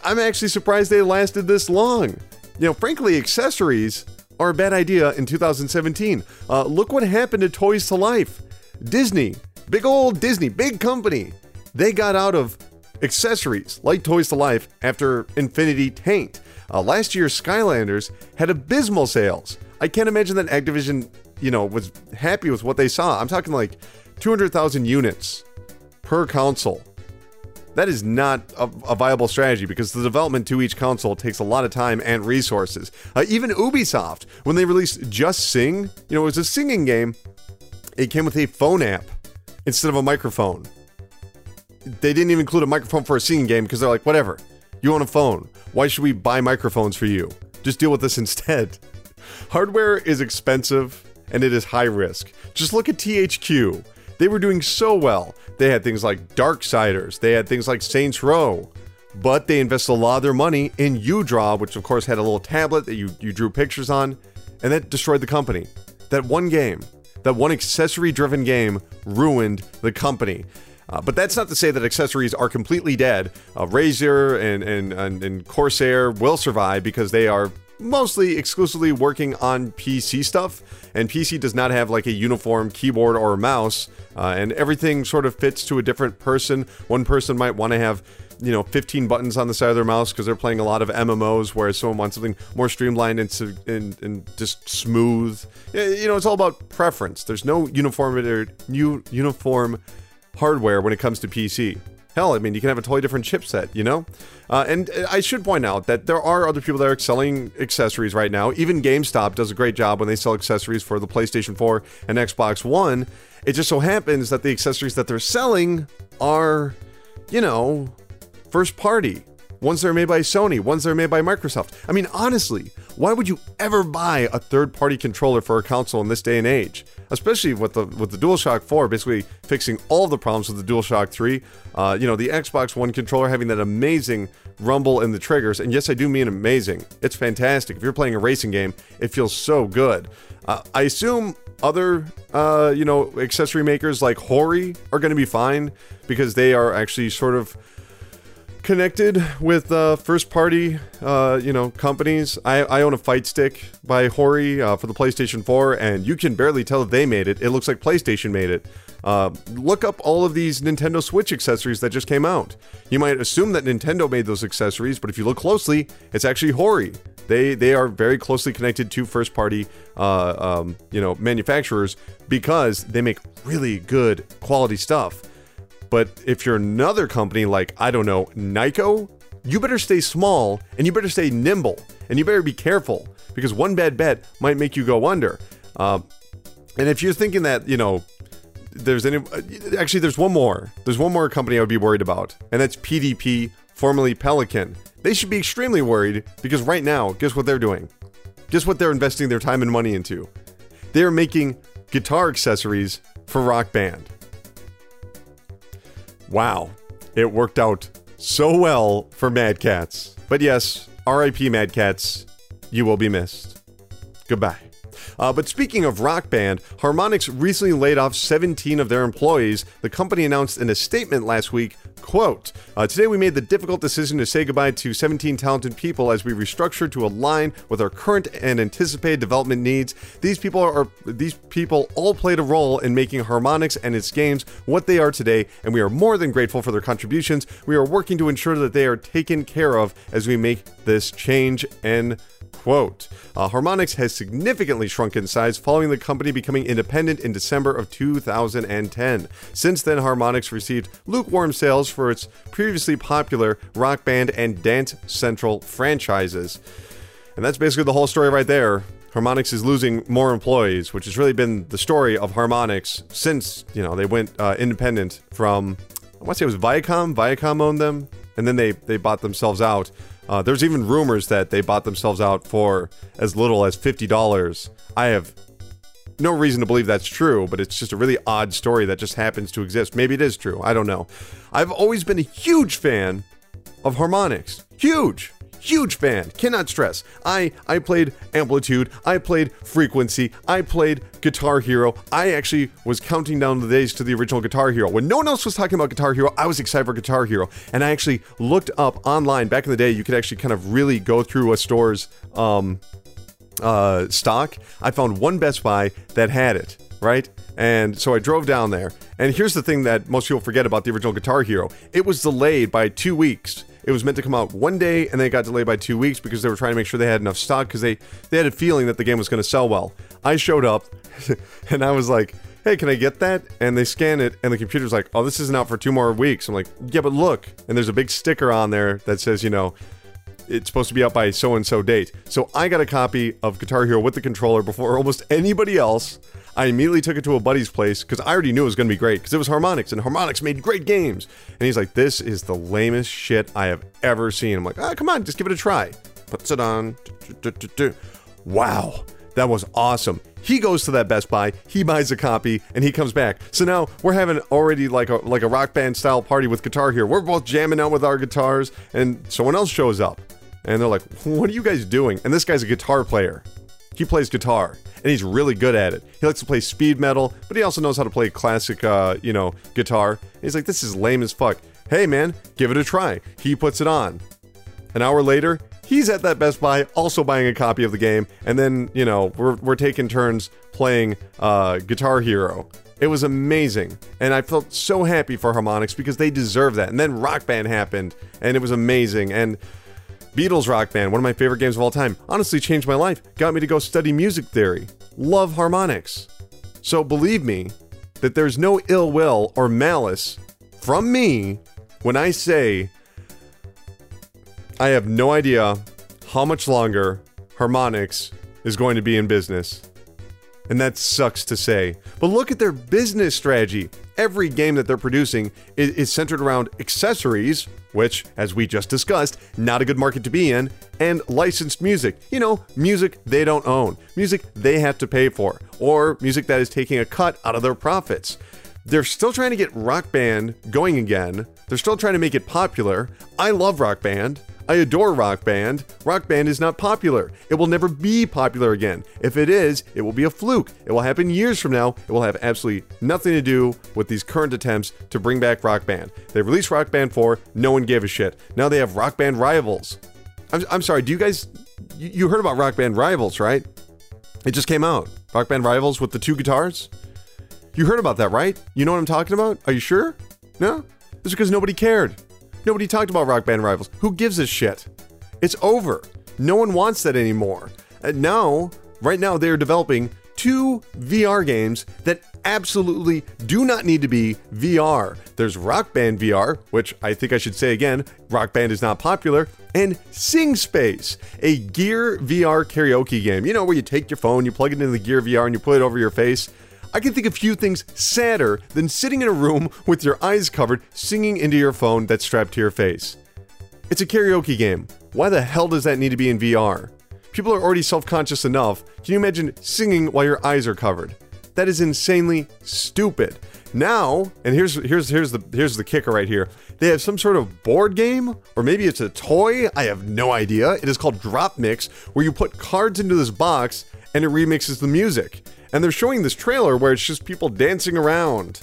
A: I'm actually surprised they lasted this long. You know, frankly, accessories are a bad idea in 2017. Uh, look what happened to Toys to Life. Disney, big old Disney, big company, they got out of accessories like Toys to Life after Infinity tanked. Uh, last year, Skylanders had abysmal sales. I can't imagine that Activision, you know, was happy with what they saw. I'm talking like 200,000 units per console. That is not a, a, viable strategy because the development to each console takes a lot of time and resources. Uh, even Ubisoft, when they released Just Sing, you know, it was a singing game. It came with a phone app instead of a microphone. They didn't even include a microphone for a singing game because they're like, whatever, you own a phone. Why should we buy microphones for you? Just deal with this instead. Hardware is expensive and it is high risk. Just look at THQ. They were doing so well. They had things like Darksiders, they had things like Saints Row, but they invested a lot of their money in UDraw, which of course had a little tablet that you, you drew pictures on, and that destroyed the company. That one game, that one accessory driven game ruined the company. Uh, but that's not to say that accessories are completely dead. Uh, Razer and, and, and, and Corsair will survive because they are mostly exclusively working on PC stuff, and PC does not have like a uniform keyboard or mouse, uh, and everything sort of fits to a different person. One person might want to have you know 15 buttons on the side of their mouse because they're playing a lot of MMOs, whereas someone wants something more streamlined and, and, and just smooth. You know, it's all about preference. There's no uniformity uniform hardware when it comes to PC. Hell, I mean, you can have a totally different chipset, you know? Uh, and I should point out that there are other people that are selling accessories right now. Even GameStop does a great job when they sell accessories for the PlayStation 4 and Xbox One. It just so happens that the accessories that they're selling are, you know, first party. Ones that are made by Sony, ones that are made by Microsoft. I mean, honestly, why would you ever buy a third party controller for a console in this day and age? especially with the with the DualShock 4, basically fixing all the problems with the DualShock 3. Uh, you know, the Xbox One controller having that amazing rumble in the triggers, and yes, I do mean amazing. It's fantastic. If you're playing a racing game, it feels so good. Uh, I assume other, uh, you know, accessory makers like Hori are going to be fine because they are actually sort of connected with uh, first party uh, you know companies. I, I own a fight stick by hori uh, for the playstation 4 and you can barely tell that they made it. It looks like playstation made it. Uh, look up all of these nintendo switch accessories that just came out. You might assume that nintendo made those accessories but if you look closely it's actually hori. They they are very closely connected to first party uh, um, you know manufacturers because they make really good quality stuff but if you're another company like, I don't know, Nyko, you better stay small and you better stay nimble and you better be careful because one bad bet might make you go under. Uh, and if you're thinking that, you know, there's any, actually, there's one more. There's one more company I would be worried about, and that's PDP, formerly Pelican. They should be extremely worried because right now, guess what they're doing? Guess what they're investing their time and money into? They're making guitar accessories for Rock Band. Wow, it worked out so well for Mad Catz. But yes, RIP Mad Catz, you will be missed. Goodbye. Uh, but speaking of Rock Band, Harmonix recently laid off 17 of their employees. The company announced in a statement last week, quote, uh, Today we made the difficult decision to say goodbye to 17 talented people as we restructured to align with our current and anticipated development needs. These people are these people all played a role in making Harmonix and its games what they are today, and we are more than grateful for their contributions. We are working to ensure that they are taken care of as we make this change and quote. Uh, Harmonix has significantly shrunk in size following the company becoming independent in December of 2010. Since then, Harmonix received lukewarm sales for its previously popular Rock Band and Dance Central franchises. And that's basically the whole story right there. Harmonix is losing more employees, which has really been the story of Harmonix since, you know, they went uh, independent from, I want to say it was Viacom. Viacom owned them, and then they, they bought themselves out. Uh, there's even rumors that they bought themselves out for as little as $50. I have no reason to believe that's true, but it's just a really odd story that just happens to exist. Maybe it is true. I don't know. I've always been a huge fan of Harmonix. Huge huge fan. Cannot stress. I i played amplitude. I played frequency. I played guitar hero. I actually was counting down the days to the original guitar hero. When no one else was talking about guitar hero i was excited for guitar hero. And i actually looked up online back in the day you could actually kind of really go through a store's um uh stock. I found one best buy that had it right? And so I drove down there. And here's the thing that most people forget about the original Guitar Hero. It was delayed by two weeks. It was meant to come out one day, and then it got delayed by two weeks because they were trying to make sure they had enough stock because they, they had a feeling that the game was going to sell well. I showed up, and I was like, hey, can I get that? And they scan it, and the computer's like, oh, this isn't out for two more weeks. I'm like, yeah, but look. And there's a big sticker on there that says, you know, it's supposed to be out by so and so date. So I got a copy of Guitar Hero with the controller before almost anybody else. I immediately took it to a buddy's place because I already knew it was going to be great because it was Harmonix and Harmonix made great games. And he's like, "This is the lamest shit I have ever seen." I'm like, "Ah, come on, just give it a try." Puts it on. Wow, that was awesome. He goes to that Best Buy, he buys a copy, and he comes back. So now we're having already like a like a rock band style party with Guitar Hero. We're both jamming out with our guitars, and someone else shows up, and they're like, "What are you guys doing?" And this guy's a guitar player. He plays guitar and he's really good at it. He likes to play speed metal, but he also knows how to play classic, uh, you know, guitar. And he's like, this is lame as fuck. Hey man, give it a try. He puts it on. An hour later, he's at that Best Buy also buying a copy of the game, and then, you know, we're, we're taking turns playing uh, Guitar Hero. It was amazing, and I felt so happy for Harmonix because they deserve that. And then Rock Band happened, and it was amazing. And Beatles Rock Band, one of my favorite games of all time, honestly changed my life, got me to go study music theory. Love Harmonix. So believe me that there's no ill will or malice from me when I say I have no idea how much longer Harmonix is going to be in business. And that sucks to say. But look at their business strategy. Every game that they're producing is, is centered around accessories, which, as we just discussed, not a good market to be in, and licensed music. You know, music they don't own, music they have to pay for, or music that is taking a cut out of their profits. They're still trying to get Rock Band going again. They're still trying to make it popular. I love Rock Band. I adore Rock Band. Rock Band is not popular. It will never be popular again. If it is, it will be a fluke. It will happen years from now. It will have absolutely nothing to do with these current attempts to bring back Rock Band. They released Rock Band 4, no one gave a shit. Now they have Rock Band Rivals. I'm, I'm sorry, do you guys, you, heard about Rock Band Rivals, right? It just came out. Rock Band Rivals with the two guitars? You heard about that, right? You know what I'm talking about? Are you sure? No? It's because nobody cared. Nobody talked about Rock Band Rivals. Who gives a shit? It's over. No one wants that anymore. And now, right now, they are developing two VR games that absolutely do not need to be VR. There's Rock Band VR, which I think I should say again, Rock Band is not popular, and Sing Space, a Gear VR karaoke game. You know, where you take your phone, you plug it into the Gear VR, and you put it over your face. I can think of few things sadder than sitting in a room with your eyes covered, singing into your phone that's strapped to your face. It's a karaoke game. Why the hell does that need to be in VR? People are already self conscious enough. Can you imagine singing while your eyes are covered? That is insanely stupid. Now, and here's here's here's the here's the kicker right here. They have some sort of board game, or maybe it's a toy. I have no idea. It is called Drop Mix, where you put cards into this box and it remixes the music. And they're showing this trailer where it's just people dancing around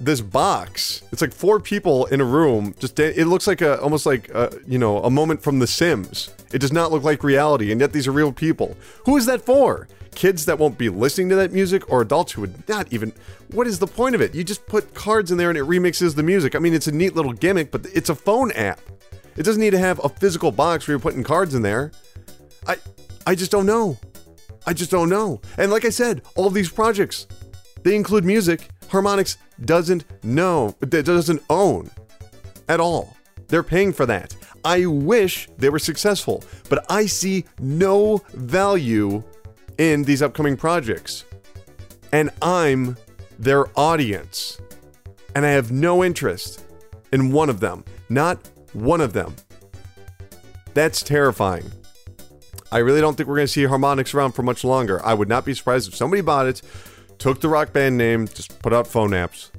A: this box. It's like four people in a room. Just dan- it looks like a almost like a, you know a moment from The Sims. It does not look like reality, and yet these are real people. Who is that for? Kids that won't be listening to that music, or adults who would not even. What is the point of it? You just put cards in there and it remixes the music. I mean, it's a neat little gimmick, but it's a phone app. It doesn't need to have a physical box where you're putting cards in there. I, I just don't know. I just don't know. And like I said, all these projects, they include music. Harmonix doesn't know, doesn't own at all. They're paying for that. I wish they were successful, but I see no value in these upcoming projects. And I'm their audience. And I have no interest in one of them. Not one of them. That's terrifying. I really don't think we're going to see Harmonix around for much longer. I would not be surprised if somebody bought it, took the rock band name, just put out phone apps.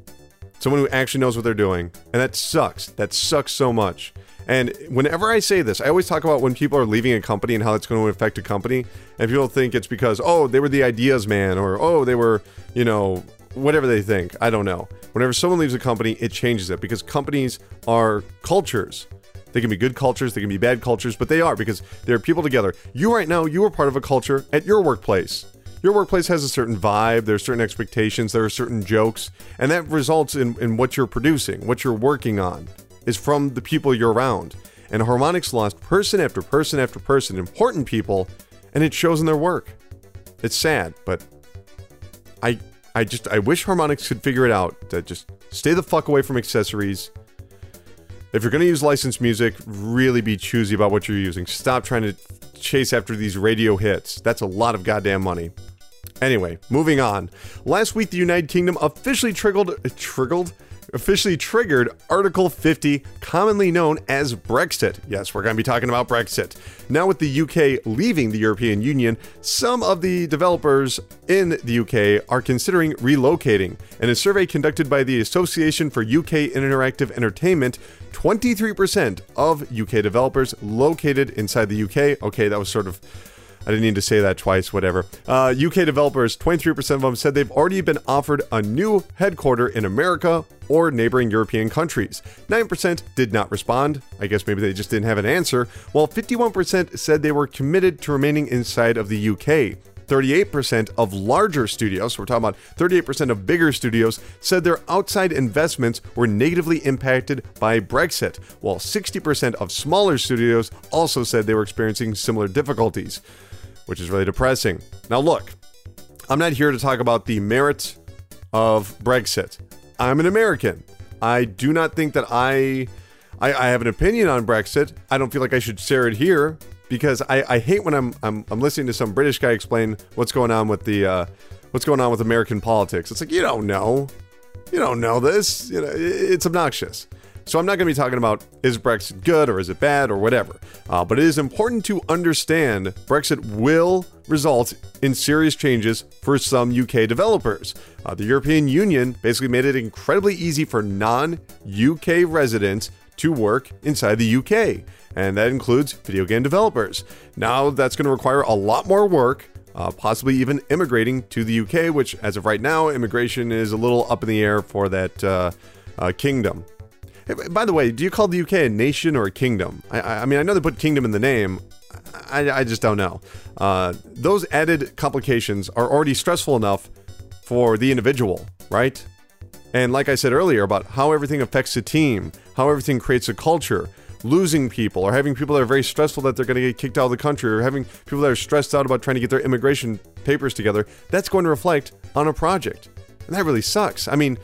A: Someone who actually knows what they're doing. And that sucks. That sucks so much. And whenever I say this, I always talk about when people are leaving a company and how it's going to affect a company. And people think it's because, oh, they were the ideas man, or oh, they were, you know, whatever they think. I don't know. Whenever someone leaves a company, it changes it because companies are cultures. They can be good cultures, they can be bad cultures, but they are because they're people together. You right now, you are part of a culture at your workplace. Your workplace has a certain vibe, there's certain expectations, there are certain jokes, and that results in, in what you're producing, what you're working on, is from the people you're around. And Harmonix lost person after person after person, important people, and it shows in their work. It's sad, but I I just I wish Harmonix could figure it out to just stay the fuck away from accessories if you're going to use licensed music, really be choosy about what you're using. Stop trying to chase after these radio hits. That's a lot of goddamn money. Anyway, moving on. Last week, the United Kingdom officially triggered, triggered, officially triggered Article 50, commonly known as Brexit. Yes, we're going to be talking about Brexit. Now, with the UK leaving the European Union, some of the developers in the UK are considering relocating. In a survey conducted by the Association for UK Interactive Entertainment, 23% of UK developers located inside the UK. Okay, that was sort of I didn't need to say that twice, whatever. Uh, UK developers, 23% of them said they've already been offered a new headquarter in America or neighboring European countries. 9% did not respond. I guess maybe they just didn't have an answer, while 51% said they were committed to remaining inside of the UK. 38% of larger studios, so we're talking about 38% of bigger studios, said their outside investments were negatively impacted by Brexit, while 60% of smaller studios also said they were experiencing similar difficulties, which is really depressing. Now, look, I'm not here to talk about the merits of Brexit. I'm an American. I do not think that I, I, I have an opinion on Brexit. I don't feel like I should share it here because I, I hate when I'm, I'm I'm listening to some British guy explain what's going on with the uh, what's going on with American politics. It's like you don't know. You don't know this. You know, it's obnoxious. So I'm not going to be talking about is Brexit good or is it bad or whatever. Uh, but it is important to understand Brexit will result in serious changes for some UK developers. Uh, the European Union basically made it incredibly easy for non UK residents to work inside the UK, and that includes video game developers. Now that's going to require a lot more work. Uh, possibly even immigrating to the UK, which, as of right now, immigration is a little up in the air for that uh, uh, kingdom. By the way, do you call the UK a nation or a kingdom? I, I mean, I know they put kingdom in the name. I, I just don't know. Uh, those added complications are already stressful enough for the individual, right? And like I said earlier about how everything affects a team, how everything creates a culture, losing people or having people that are very stressful that they're going to get kicked out of the country or having people that are stressed out about trying to get their immigration papers together, that's going to reflect on a project. And that really sucks. I mean,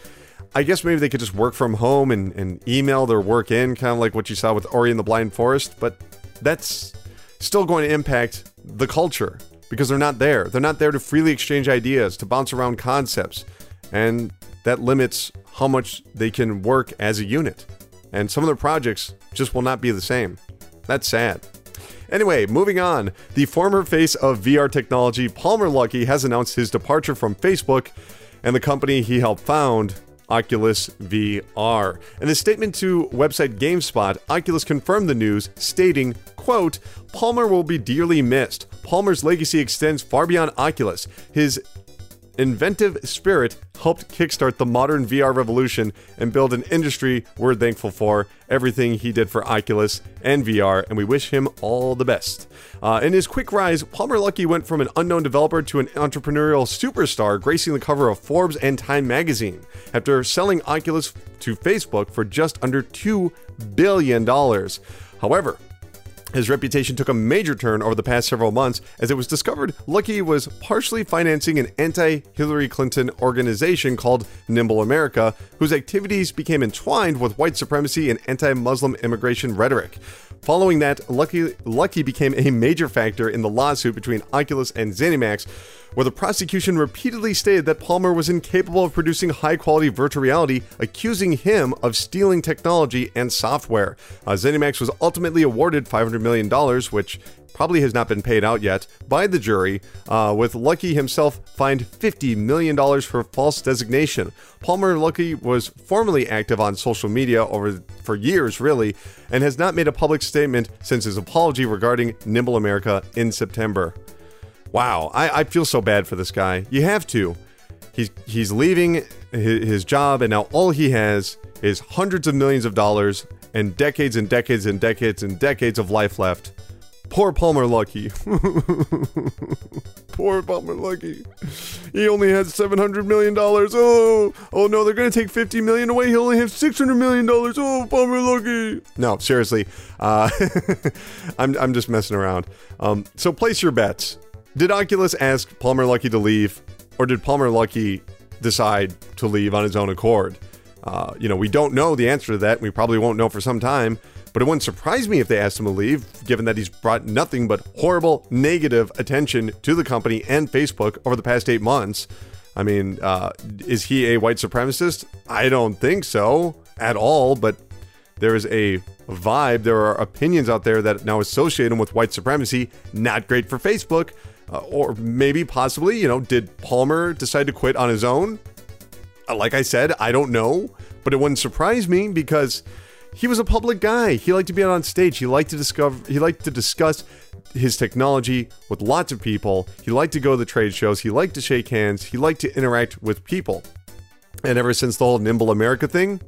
A: I guess maybe they could just work from home and, and email their work in, kind of like what you saw with Ori and the Blind Forest, but that's still going to impact the culture because they're not there. They're not there to freely exchange ideas, to bounce around concepts, and that limits how much they can work as a unit. And some of their projects just will not be the same. That's sad. Anyway, moving on. The former face of VR technology, Palmer Luckey, has announced his departure from Facebook and the company he helped found, Oculus VR. In a statement to website GameSpot, Oculus confirmed the news, stating, quote, Palmer will be dearly missed. Palmer's legacy extends far beyond Oculus. His inventive spirit helped kickstart the modern VR revolution and build an industry we're thankful for. Everything he did for Oculus and VR, and we wish him all the best. Uh, in his quick rise, Palmer Luckey went from an unknown developer to an entrepreneurial superstar, gracing the cover of Forbes and Time magazine after selling Oculus to Facebook for just under $2 billion. However, his reputation took a major turn over the past several months as it was discovered Luckey was partially financing an anti Hillary Clinton organization called Nimble America, whose activities became entwined with white supremacy and anti Muslim immigration rhetoric. Following that, Lucky, Luckey became a major factor in the lawsuit between Oculus and ZeniMax, where the prosecution repeatedly stated that Palmer was incapable of producing high quality virtual reality, accusing him of stealing technology and software. Uh, ZeniMax was ultimately awarded $500 million, which probably has not been paid out yet by the jury, uh, with Luckey himself fined $50 million for false designation. Palmer Luckey was formerly active on social media over for years, really, and has not made a public statement since his apology regarding Nimble America in September. Wow, I, I feel so bad for this guy. You have to. He's he's leaving his, his job, and now all he has is hundreds of millions of dollars and decades and decades and decades and decades of life left. Poor Palmer Luckey. Poor Palmer Luckey. He only had seven hundred million dollars. Oh, oh no, they're gonna take fifty million away. He only has six hundred million dollars. Oh, Palmer Luckey. No, seriously, uh, I'm I'm just messing around. Um, so place your bets. Did Oculus ask Palmer Luckey to leave, or did Palmer Luckey decide to leave on his own accord? Uh, you know, we don't know the answer to that. We probably won't know for some time. But it wouldn't surprise me if they asked him to leave, given that he's brought nothing but horrible, negative attention to the company and Facebook over the past eight months. I mean, uh, is he a white supremacist? I don't think so at all, but there is a vibe. There are opinions out there that now associate him with white supremacy. Not great for Facebook. Uh, or maybe, possibly, you know, did Palmer decide to quit on his own? Uh, like I said, I don't know, but it wouldn't surprise me because he was a public guy. He liked to be out on stage. He liked to discover. He liked to discuss his technology with lots of people. He liked to go to the trade shows. He liked to shake hands. He liked to interact with people. And ever since the whole Nimble America thing,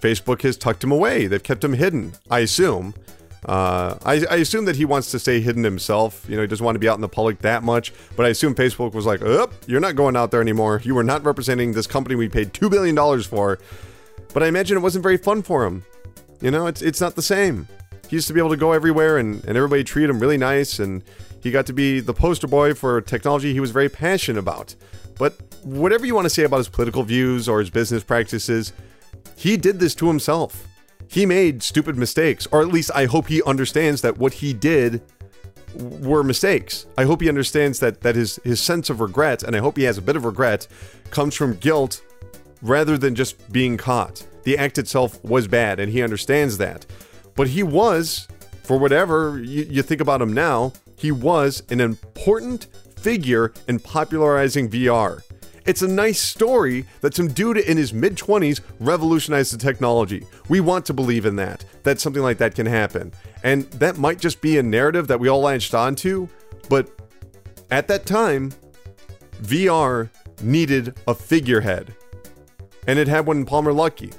A: Facebook has tucked him away. They've kept him hidden, I assume. Uh, I, I, assume that he wants to stay hidden himself. You know, he doesn't want to be out in the public that much. But I assume Facebook was like, "Up, you're not going out there anymore. You are not representing this company we paid two billion dollars for." But I imagine it wasn't very fun for him. You know, it's it's not the same. He used to be able to go everywhere, and and everybody treated him really nice, and he got to be the poster boy for technology he was very passionate about. But whatever you want to say about his political views or his business practices, he did this to himself he made stupid mistakes, or at least I hope he understands that what he did were mistakes. I hope he understands that that his his sense of regret, and I hope he has a bit of regret, comes from guilt rather than just being caught. The act itself was bad, and he understands that. But he was, for whatever you, you think about him now, he was an important figure in popularizing VR. It's a nice story that some dude in his mid 20s revolutionized the technology. We want to believe in that, that something like that can happen. And that might just be a narrative that we all latched onto, but at that time, VR needed a figurehead. And it had one in Palmer Luckey.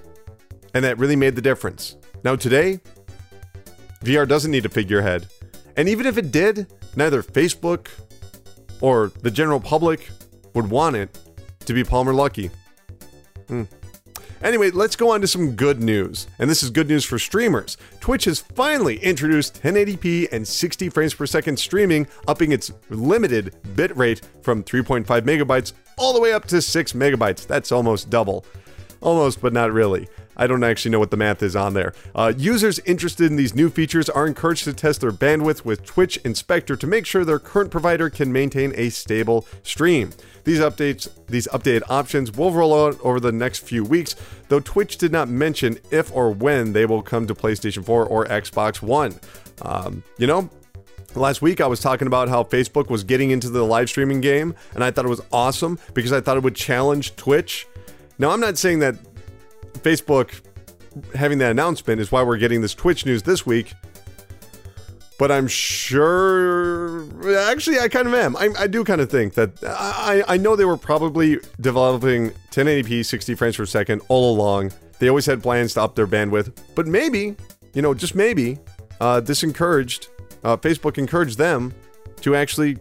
A: And that really made the difference. Now, today, VR doesn't need a figurehead. And even if it did, neither Facebook or the general public would want it to be Palmer Luckey. Hmm. Anyway, let's go on to some good news. And this is good news for streamers. Twitch has finally introduced 1080p and 60 frames per second streaming, upping its limited bitrate from 3.5 megabytes all the way up to 6 megabytes. That's almost double. Almost, but not really. I don't actually know what the math is on there. Uh, users interested in these new features are encouraged to test their bandwidth with Twitch Inspector to make sure their current provider can maintain a stable stream. These updates, these updated options will roll out over the next few weeks, though Twitch did not mention if or when they will come to PlayStation 4 or Xbox One. Um, you know, Last week, I was talking about how Facebook was getting into the live streaming game, and I thought it was awesome because I thought it would challenge Twitch. Now, I'm not saying that Facebook having that announcement is why we're getting this Twitch news this week. But I'm sure. Actually, I kind of am. I, I do kind of think that. I, I know they were probably developing 1080p 60 frames per second all along. They always had plans to up their bandwidth. But maybe, you know, just maybe, uh, this encouraged, uh, Facebook encouraged them to actually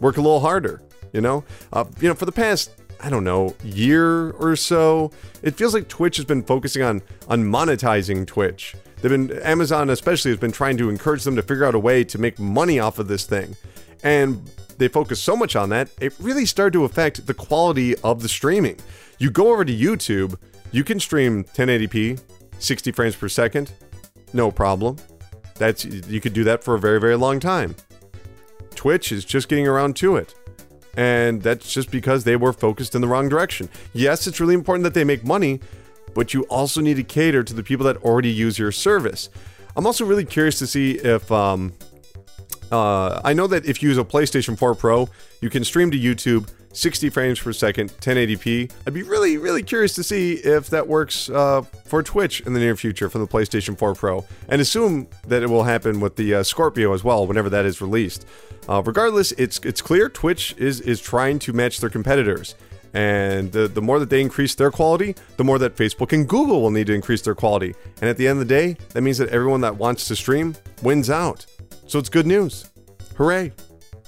A: work a little harder. You know, uh, you know, for the past I don't know, year or so, it feels like Twitch has been focusing on on monetizing Twitch. They've been Amazon especially has been trying to encourage them to figure out a way to make money off of this thing. And they focus so much on that, it really started to affect the quality of the streaming. You go over to YouTube, you can stream 1080p, 60 frames per second, no problem. That's you could do that for a very very long time. Twitch is just getting around to it. And that's just because they were focused in the wrong direction. Yes, it's really important that they make money, but you also need to cater to the people that already use your service. I'm also really curious to see if um, uh, I know that if you use a PlayStation 4 Pro, you can stream to YouTube 60 frames per second, 1080p. I'd be really, really curious to see if that works uh, for Twitch in the near future from the PlayStation 4 Pro, and assume that it will happen with the uh, Scorpio as well whenever that is released. Uh, regardless, it's it's clear Twitch is is trying to match their competitors. And the, the more that they increase their quality, the more that Facebook and Google will need to increase their quality. And at the end of the day, that means that everyone that wants to stream wins out. So it's good news. Hooray.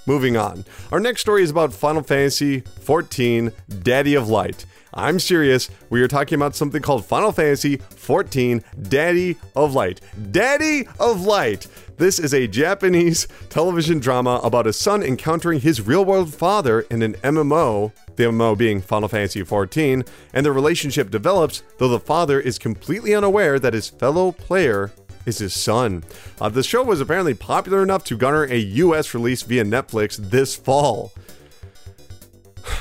A: Moving on. Our next story is about Final Fantasy XIV Daddy of Light. I'm serious. We are talking about something called Final Fantasy XIV Daddy of Light. Daddy of Light! This is a Japanese television drama about a son encountering his real world father in an MMO, the MMO being Final Fantasy XIV, and the relationship develops, though the father is completely unaware that his fellow player is his son. Uh, the show was apparently popular enough to garner a US release via Netflix this fall.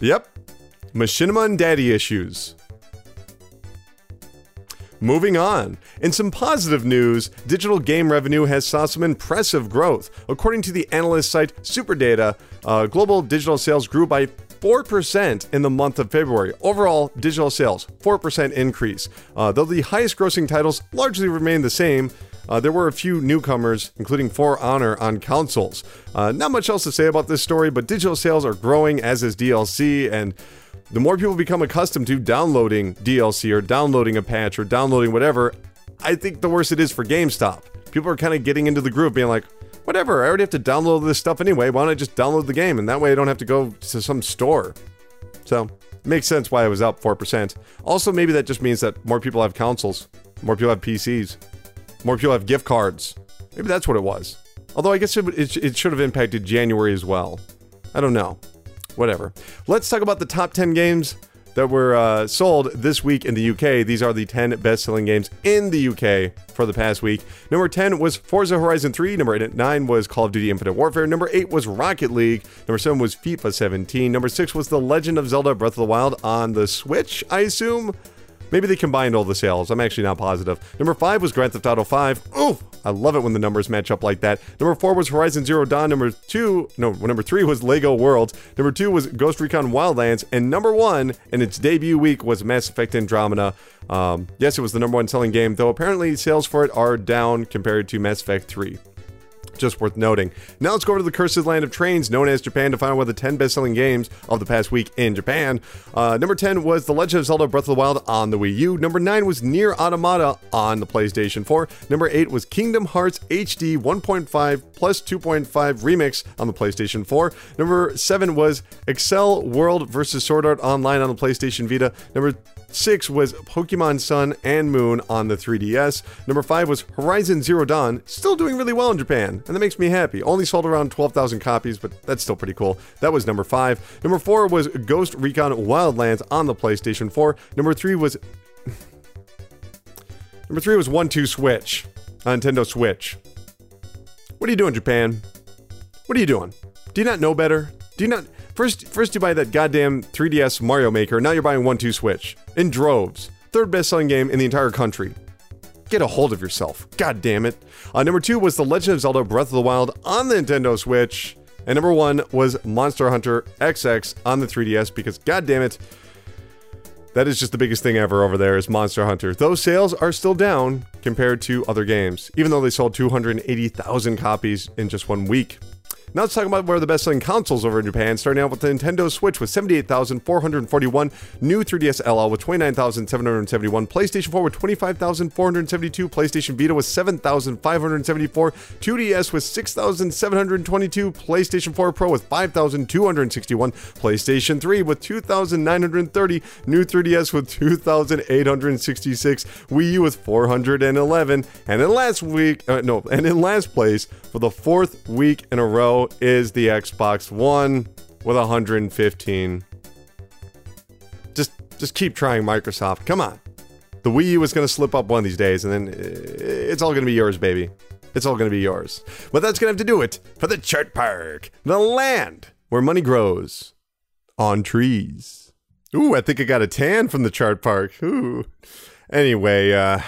A: yep, Machinima and Daddy issues. Moving on. In some positive news, digital game revenue has saw some impressive growth. According to the analyst site SuperData, uh, global digital sales grew by 4% in the month of February. Overall, digital sales, 4% increase. Uh, though the highest grossing titles largely remained the same, uh, there were a few newcomers, including For Honor on consoles. Uh, not much else to say about this story, but digital sales are growing, as is DLC, and the more people become accustomed to downloading DLC or downloading a patch or downloading whatever, I think the worse it is for GameStop. People are kind of getting into the groove, being like, whatever, I already have to download this stuff anyway. Why don't I just download the game? And that way I don't have to go to some store. So, makes sense why it was up 4%. Also, maybe that just means that more people have consoles, more people have PCs, more people have gift cards. Maybe that's what it was. Although I guess it, it, it should have impacted January as well. I don't know. Whatever. Let's talk about the top 10 games that were uh, sold this week in the UK. These are the 10 best selling games in the UK for the past week. Number 10 was Forza Horizon 3. Number 9 was Call of Duty Infinite Warfare. Number 8 was Rocket League. Number 7 was FIFA 17. Number 6 was The Legend of Zelda Breath of the Wild on the Switch, I assume. Maybe they combined all the sales. I'm actually not positive. Number five was Grand Theft Auto 5. Ooh, I love it when the numbers match up like that. Number four was Horizon Zero Dawn. Number two, no, number three was Lego Worlds. Number two was Ghost Recon Wildlands. And number one in its debut week was Mass Effect Andromeda. Um, yes, it was the number one selling game, though apparently sales for it are down compared to Mass Effect 3 just worth noting. Now let's go over to the cursed land of trains, known as Japan, to find out what the 10 best-selling games of the past week in Japan. Uh, number 10 was The Legend of Zelda Breath of the Wild on the Wii U. Number 9 was Nier Automata on the PlayStation 4. Number 8 was Kingdom Hearts HD 1.5 plus 2.5 Remix on the PlayStation 4. Number 7 was Accel World vs. Sword Art Online on the PlayStation Vita. Number Six was Pokemon Sun and Moon on the 3DS. Number five was Horizon Zero Dawn, still doing really well in Japan, and that makes me happy. Only sold around 12,000 copies, but that's still pretty cool. That was number five. Number four was Ghost Recon Wildlands on the PlayStation 4. Number three was. number three was One Two Switch on Nintendo Switch. What are you doing, Japan? What are you doing? Do you not know better? Do you not. First, first you buy that goddamn 3DS Mario Maker. Now you're buying One Two Switch in droves. Third best-selling game in the entire country. Get a hold of yourself. God damn it. Uh, number two was The Legend of Zelda Breath of the Wild on the Nintendo Switch. And number one was Monster Hunter XX on the 3DS because, god damn it, that is just the biggest thing ever over there is Monster Hunter. Those sales are still down compared to other games, even though they sold 280,000 copies in just one week. Now let's talk about where the best-selling consoles over in Japan, starting out with the Nintendo Switch with 78,441, new 3DS LL with 29,771, PlayStation 4 with 25,472, PlayStation Vita with 7,574, 2DS with 6,722, PlayStation 4 Pro with 5,261, PlayStation 3 with 2,930, new 3DS with 2,866, Wii U with 411, and in last week, uh, no, and in last place for the fourth week in a row is the Xbox One with 115. Just just keep trying Microsoft. Come on. The Wii U is going to slip up one of these days and then it's all going to be yours, baby. It's all going to be yours. But that's going to have to do it for the Chart Park, the land where money grows on trees. Ooh, I think I got a tan from the Chart Park. Ooh. Anyway, uh,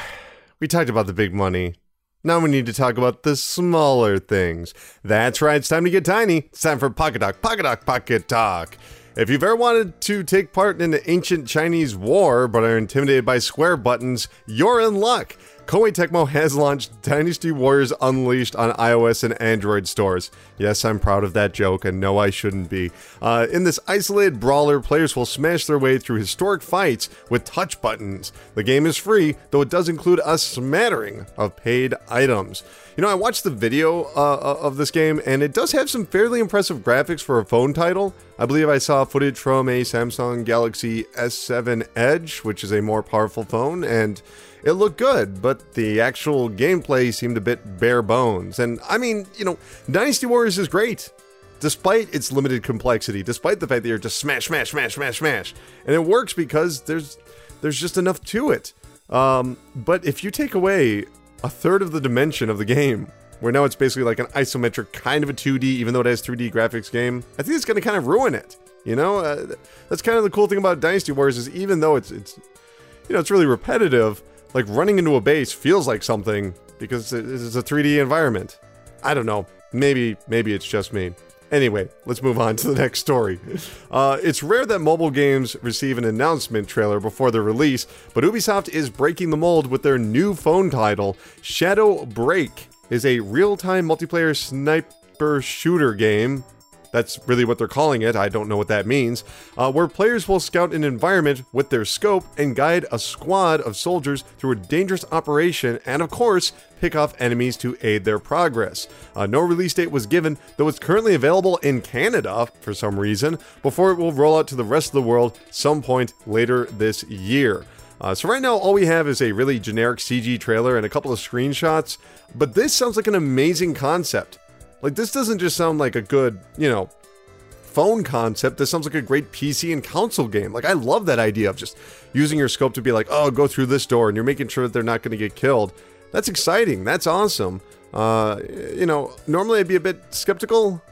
A: we talked about the big money. Now we need to talk about the smaller things. That's right, it's time to get tiny. It's time for Pocket Talk, Pocket Talk, Pocket Talk. If you've ever wanted to take part in an ancient Chinese war but are intimidated by square buttons, you're in luck. Koei Tecmo has launched Dynasty Warriors Unleashed on iOS and Android stores. Yes, I'm proud of that joke, and no, I shouldn't be. Uh, in this isometric brawler, players will smash their way through historic fights with touch buttons. The game is free, though it does include a smattering of paid items. You know, I watched the video uh, of this game, and it does have some fairly impressive graphics for a phone title. I believe I saw footage from a Samsung Galaxy S7 Edge, which is a more powerful phone, and it looked good, but the actual gameplay seemed a bit bare bones. And I mean, you know, Dynasty Warriors is great, despite its limited complexity, despite the fact that you're just smash, smash, smash, smash, smash, and it works because there's there's just enough to it. Um, but if you take away a third of the dimension of the game, where now it's basically like an isometric kind of a 2D, even though it has 3D graphics game, I think it's going to kind of ruin it. You know, uh, that's kind of the cool thing about Dynasty Warriors is even though it's it's you know it's really repetitive, like running into a base feels like something because it's a 3D environment. I don't know. Maybe maybe it's just me. Anyway, let's move on to the next story. Uh, it's rare that mobile games receive an announcement trailer before their release, but Ubisoft is breaking the mold with their new phone title. Shadow Break is a real time multiplayer sniper shooter game that's really what they're calling it, I don't know what that means, uh, where players will scout an environment with their scope and guide a squad of soldiers through a dangerous operation and, of course, pick off enemies to aid their progress. Uh, no release date was given, though it's currently available in Canada for some reason, before it will roll out to the rest of the world some point later this year. Uh, so right now, all we have is a really generic CG trailer and a couple of screenshots, but this sounds like an amazing concept. Like, this doesn't just sound like a good, you know, phone concept. This sounds like a great PC and console game. Like, I love that idea of just using your scope to be like, oh, go through this door, and you're making sure that they're not going to get killed. That's exciting. That's awesome. Uh, you know, normally I'd be a bit skeptical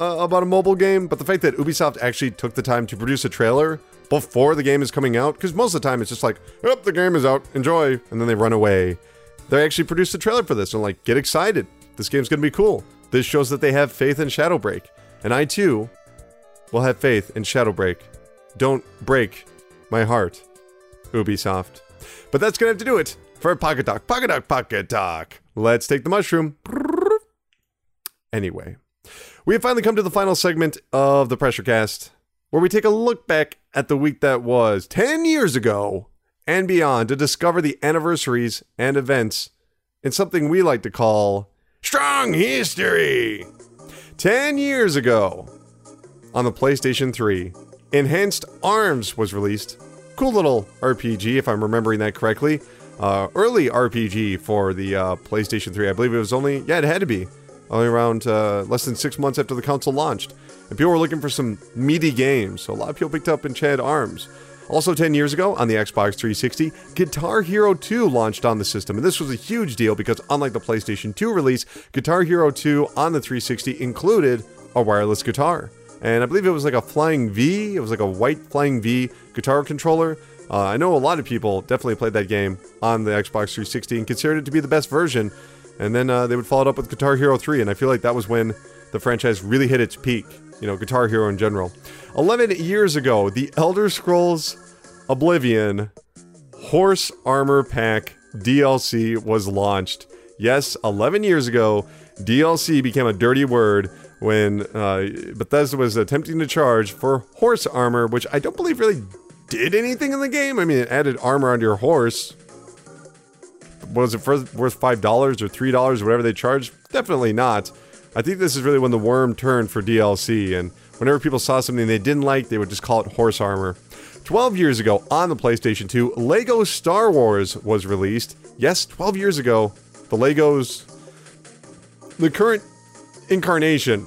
A: uh, about a mobile game, but the fact that Ubisoft actually took the time to produce a trailer before the game is coming out, because most of the time it's just like, oh, the game is out, enjoy, and then they run away. They actually produced a trailer for this and like, get excited. This game's gonna be cool. This shows that they have faith in Shadowbreak. And I too will have faith in Shadowbreak. Don't break my heart, Ubisoft. But that's gonna have to do it for Pocket Talk. Pocket Talk, Pocket Talk. Let's take the mushroom. Anyway, we have finally come to the final segment of the Pressure Cast, where we take a look back at the week that was 10 years ago and beyond to discover the anniversaries and events in something we like to call Strong History. 10 years ago, on the PlayStation 3, Enchanted Arms was released. Cool little RPG, if I'm remembering that correctly. Uh, early RPG for the uh, PlayStation 3. I believe it was only, yeah, it had to be. Only around uh, less than six months after the console launched. And people were looking for some meaty games, so a lot of people picked up Enchanted Arms. Also, 10 years ago on the Xbox 360, Guitar Hero 2 launched on the system, and this was a huge deal because, unlike the PlayStation 2 release, Guitar Hero 2 on the 360 included a wireless guitar. And I believe it was like a Flying V, it was like a white Flying V guitar controller. Uh, I know a lot of people definitely played that game on the Xbox 360 and considered it to be the best version. And then uh, they would follow it up with Guitar Hero 3, and I feel like that was when the franchise really hit its peak you know, Guitar Hero in general. 11 years ago, the Elder Scrolls Oblivion Horse Armor Pack DLC was launched. Yes, 11 years ago, DLC became a dirty word when uh, Bethesda was attempting to charge for horse armor, which I don't believe really did anything in the game. I mean, it added armor onto your horse. Was it worth five dollars or three dollars, whatever they charged? Definitely not. I think this is really when the worm turned for DLC, and whenever people saw something they didn't like, they would just call it horse armor. 12 years ago on the PlayStation 2, Lego Star Wars was released. Yes, 12 years ago, the Legos, the current incarnation,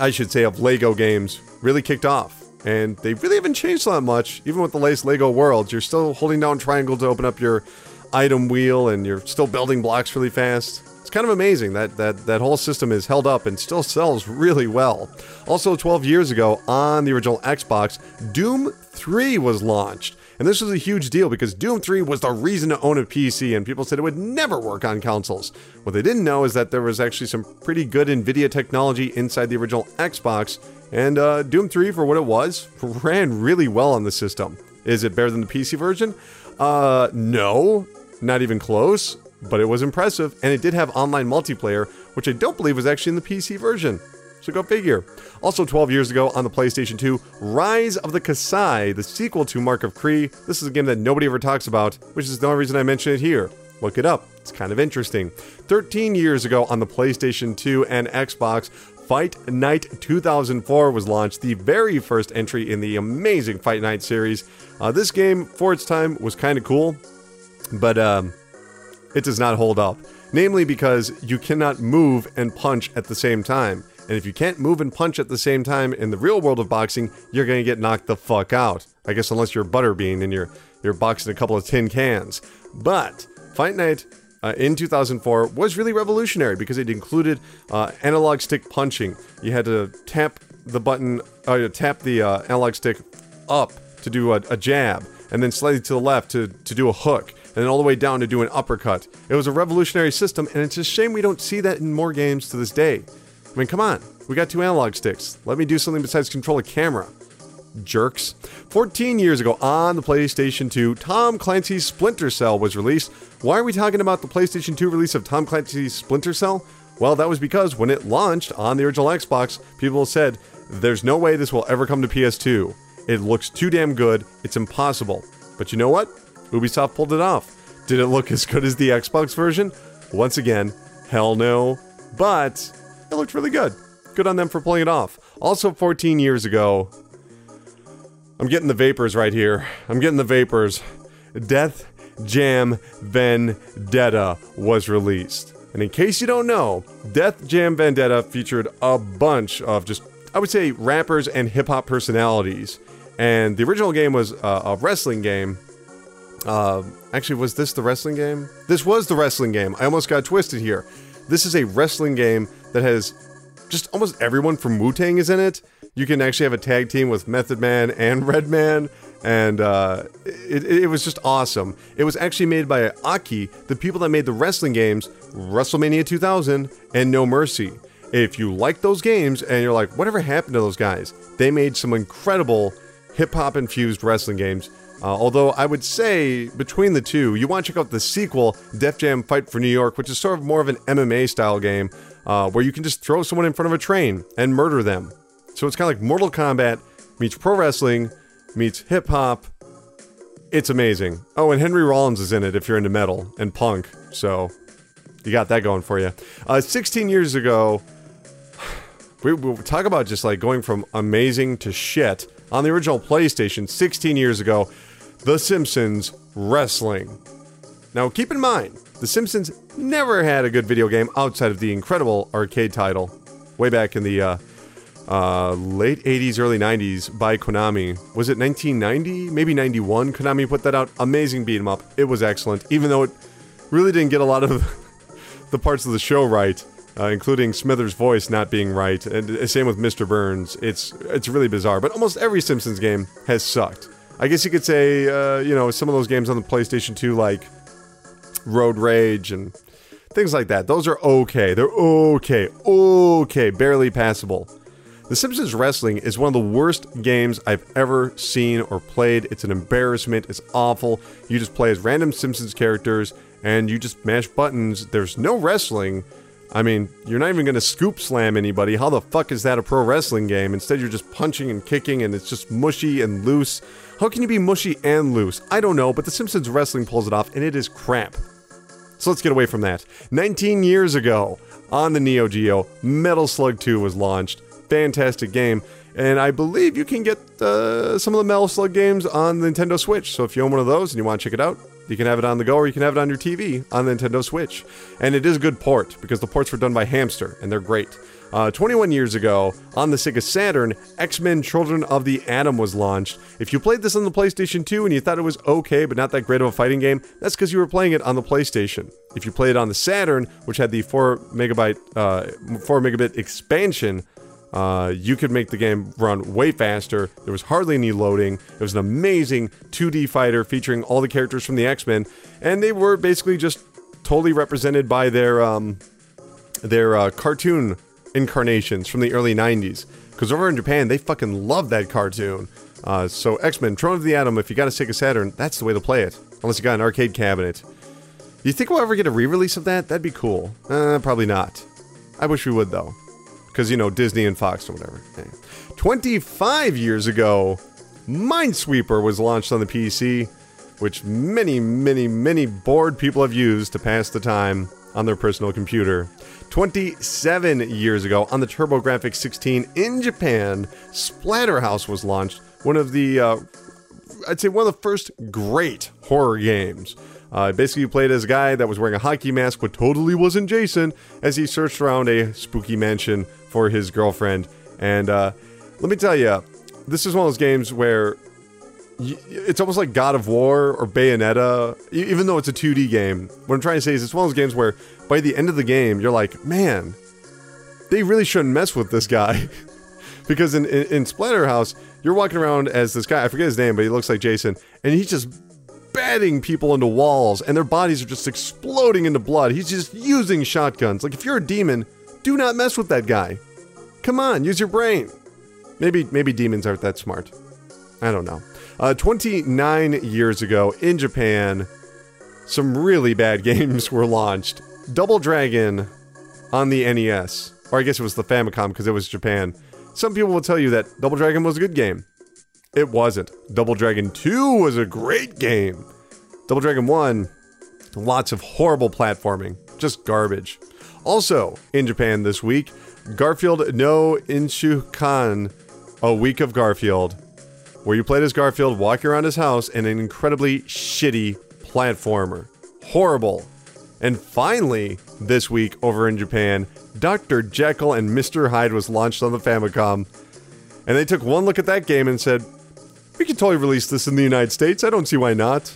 A: I should say, of Lego games really kicked off. And they really haven't changed that much. Even with the latest Lego Worlds, you're still holding down triangle to open up your item wheel and you're still building blocks really fast kind of amazing that that that whole system is held up and still sells really well. Also, 12 years ago on the original Xbox, Doom 3 was launched. And this was a huge deal because Doom 3 was the reason to own a PC, and people said it would never work on consoles. What they didn't know is that there was actually some pretty good NVIDIA technology inside the original Xbox, and uh, Doom 3, for what it was, ran really well on the system. Is it better than the PC version? Uh, no, not even close but it was impressive, and it did have online multiplayer, which I don't believe was actually in the PC version. So go figure. Also, 12 years ago on the PlayStation 2, Rise of the Kasai, the sequel to Mark of Kri. This is a game that nobody ever talks about, which is the only reason I mention it here. Look it up, it's kind of interesting. 13 years ago on the PlayStation 2 and Xbox, Fight Night 2004 was launched, the very first entry in the amazing Fight Night series. Uh, this game, for its time, was kind of cool, but um, it does not hold up. Namely, because you cannot move and punch at the same time. And if you can't move and punch at the same time in the real world of boxing, you're going to get knocked the fuck out. I guess unless you're Butterbean and you're you're boxing a couple of tin cans. But Fight Night uh, in 2004 was really revolutionary because it included uh, analog stick punching. You had to tap the button, uh, tap the uh, analog stick up to do a, a jab, and then slightly to the left to, to do a hook and then all the way down to do an uppercut. It was a revolutionary system, and it's a shame we don't see that in more games to this day. I mean, come on, we got two analog sticks. Let me do something besides control a camera. Jerks. 14 years ago on the PlayStation 2, Tom Clancy's Splinter Cell was released. Why are we talking about the PlayStation 2 release of Tom Clancy's Splinter Cell? Well, that was because when it launched on the original Xbox, people said, there's no way this will ever come to PS2. It looks too damn good, it's impossible. But you know what? Ubisoft pulled it off. Did it look as good as the Xbox version? Once again, hell no. But it looked really good. Good on them for pulling it off. Also, 14 years ago, I'm getting the vapors right here. I'm getting the vapors. Def Jam Vendetta was released. And in case you don't know, Def Jam Vendetta featured a bunch of just I would say, rappers and hip hop personalities. And the original game was uh, a wrestling game. Uh, actually, was this the wrestling game? This was the wrestling game. I almost got twisted here. This is a wrestling game that has just almost everyone from Wu Tang is in it. You can actually have a tag team with Method Man and Redman, and uh, it, it was just awesome. It was actually made by Aki, the people that made the wrestling games WrestleMania 2000 and No Mercy. If you like those games and you're like, whatever happened to those guys? They made some incredible hip hop infused wrestling games. Uh, although I would say between the two, you want to check out the sequel, Def Jam Fight for New York, which is sort of more of an MMA style game uh, where you can just throw someone in front of a train and murder them. So it's kind of like Mortal Kombat meets pro wrestling meets hip hop. It's amazing. Oh, and Henry Rollins is in it if you're into metal and punk. So you got that going for you. Uh, 16 years ago, we, we talk about just like going from amazing to shit on the original PlayStation 16 years ago. The Simpsons Wrestling. Now, keep in mind, The Simpsons never had a good video game outside of the incredible arcade title way back in the uh, uh, late 80s, early 90s by Konami. Was it 1990? Maybe 91? Konami put that out. Amazing beat 'em up. It was excellent, even though it really didn't get a lot of the parts of the show right. Uh, including Smithers' voice not being right, and uh, same with Mr. Burns. It's it's really bizarre, but almost every Simpsons game has sucked. I guess you could say, uh, you know, some of those games on the PlayStation 2, like Road Rage and things like that. Those are okay. They're okay, okay, barely passable. The Simpsons Wrestling is one of the worst games I've ever seen or played. It's an embarrassment. It's awful. You just play as random Simpsons characters and you just mash buttons. There's no wrestling. I mean, you're not even going to scoop slam anybody. How the fuck is that a pro wrestling game? Instead, you're just punching and kicking and it's just mushy and loose. How can you be mushy and loose? I don't know, but The Simpsons Wrestling pulls it off and it is crap. So let's get away from that. 19 years ago, on the Neo Geo, Metal Slug 2 was launched fantastic game. And I believe you can get uh, some of the Metal Slug games on the Nintendo Switch. So if you own one of those and you want to check it out, you can have it on the go or you can have it on your TV on the Nintendo Switch. And it is a good port because the ports were done by Hamster and they're great. Uh, 21 years ago, on the Sega Saturn, X Men Children of the Atom was launched. If you played this on the PlayStation 2 and you thought it was okay but not that great of a fighting game, that's because you were playing it on the PlayStation. If you played it on the Saturn, which had the 4 megabyte, uh, 4 megabit expansion, uh, you could make the game run way faster. There was hardly any loading. It was an amazing 2D fighter featuring all the characters from the X Men, and they were basically just totally represented by their um, their uh, cartoon incarnations from the early 90s. Because over in Japan, they fucking love that cartoon. Uh, so X Men, Throne of the Atom, if you got a Sega Saturn, that's the way to play it. Unless you got an arcade cabinet. You think we'll ever get a re release of that? That'd be cool. Uh, probably not. I wish we would, though because you know Disney and Fox or whatever. 25 years ago, Minesweeper was launched on the PC, which many, many, many bored people have used to pass the time on their personal computer. 27 years ago, on the TurboGrafx 16 in Japan, Splatterhouse was launched. One of the, uh, I'd say, one of the first great horror games. Uh, basically, you played as a guy that was wearing a hockey mask, but totally wasn't Jason, as he searched around a spooky mansion for his girlfriend. And uh, let me tell you, this is one of those games where y- it's almost like God of War or Bayonetta, even though it's a 2D game. What I'm trying to say is, it's one of those games where by the end of the game, you're like, man, they really shouldn't mess with this guy. because in, in, in Splatterhouse, you're walking around as this guy, I forget his name, but he looks like Jason, and he's just batting people into walls, and their bodies are just exploding into blood. He's just using shotguns. Like, if you're a demon, do not mess with that guy. Come on, use your brain. Maybe maybe demons aren't that smart. I don't know. Uh, 29 years ago in Japan, some really bad games were launched. Double Dragon on the NES, or I guess it was the Famicom because it was Japan. Some people will tell you that Double Dragon was a good game. It wasn't. Double Dragon 2 was a great game. Double Dragon 1, lots of horrible platforming, just garbage. Also, in Japan this week, Garfield no Isshukan, A Week of Garfield, where you played as Garfield walking around his house in an incredibly shitty platformer. Horrible. And finally, this week over in Japan, Dr. Jekyll and Mr. Hyde was launched on the Famicom. And they took one look at that game and said, we could totally release this in the United States. I don't see why not.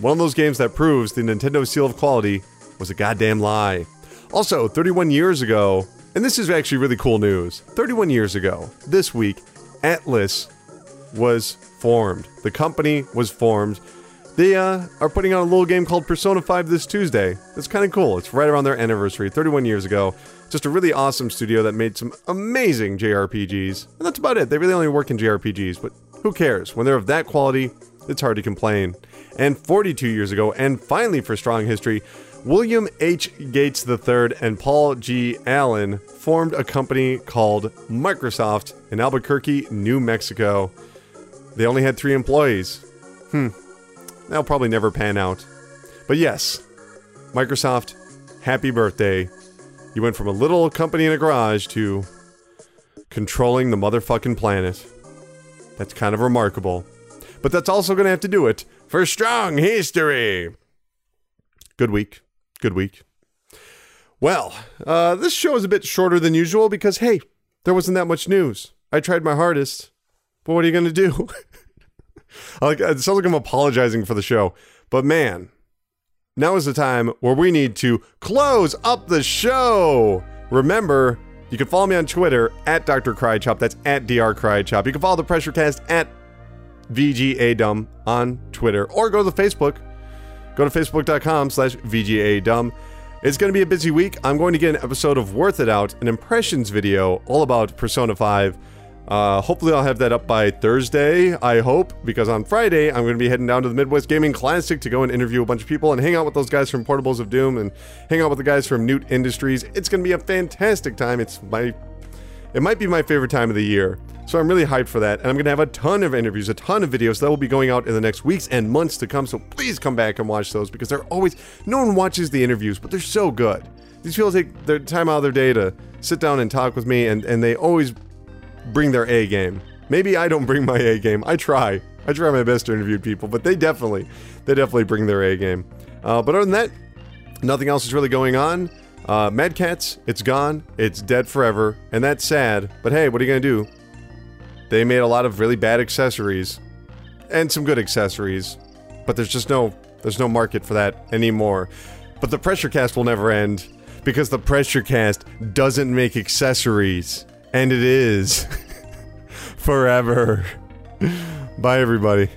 A: One of those games that proves the Nintendo seal of quality was a goddamn lie. Also, 31 years ago, and this is actually really cool news 31 years ago, this week, Atlus was formed. The company was formed. They uh, are putting out a little game called Persona 5 this Tuesday. It's kind of cool. It's right around their anniversary, 31 years ago. Just a really awesome studio that made some amazing JRPGs. And that's about it. They really only work in JRPGs, but who cares? When they're of that quality, it's hard to complain. And 42 years ago, and finally for strong history, William H. Gates III and Paul G. Allen formed a company called Microsoft in Albuquerque, New Mexico. They only had three employees. Hmm. That'll probably never pan out. But yes, Microsoft, happy birthday. You went from a little company in a garage to controlling the motherfucking planet. That's kind of remarkable. But that's also going to have to do it for Strong History. Good week. Good week. Well, uh, this show is a bit shorter than usual because, hey, there wasn't that much news. I tried my hardest. But what are you going to do? like, it sounds like I'm apologizing for the show. But man, now is the time where we need to close up the show. Remember, you can follow me on Twitter at Dr. Crychop. That's at Dr. Crychop. You can follow the pressure test at VGADum on Twitter or go to the Facebook. Go to facebook.com slash VGADum. It's going to be a busy week. I'm going to get an episode of Worth It Out, an impressions video all about Persona 5. Uh, hopefully, I'll have that up by Thursday, I hope, because on Friday, I'm going to be heading down to the Midwest Gaming Classic to go and interview a bunch of people and hang out with those guys from Portables of Doom and hang out with the guys from Newt Industries. It's going to be a fantastic time. It's my. It might be my favorite time of the year. So I'm really hyped for that. And I'm going to have a ton of interviews, a ton of videos that will be going out in the next weeks and months to come. So please come back and watch those because they're always, no one watches the interviews, but they're so good. These people take their time out of their day to sit down and talk with me, and, and they always bring their A game. Maybe I don't bring my A game. I try. I try my best to interview people, but they definitely, they definitely bring their A game. Uh, but other than that, nothing else is really going on. Uh, Mad Catz, it's gone. It's dead forever, and that's sad. But hey, what are you gonna do? They made a lot of really bad accessories, and some good accessories, but there's just no, there's no market for that anymore. But the pressure cast will never end because the pressure cast doesn't make accessories, and it is forever. Bye, everybody.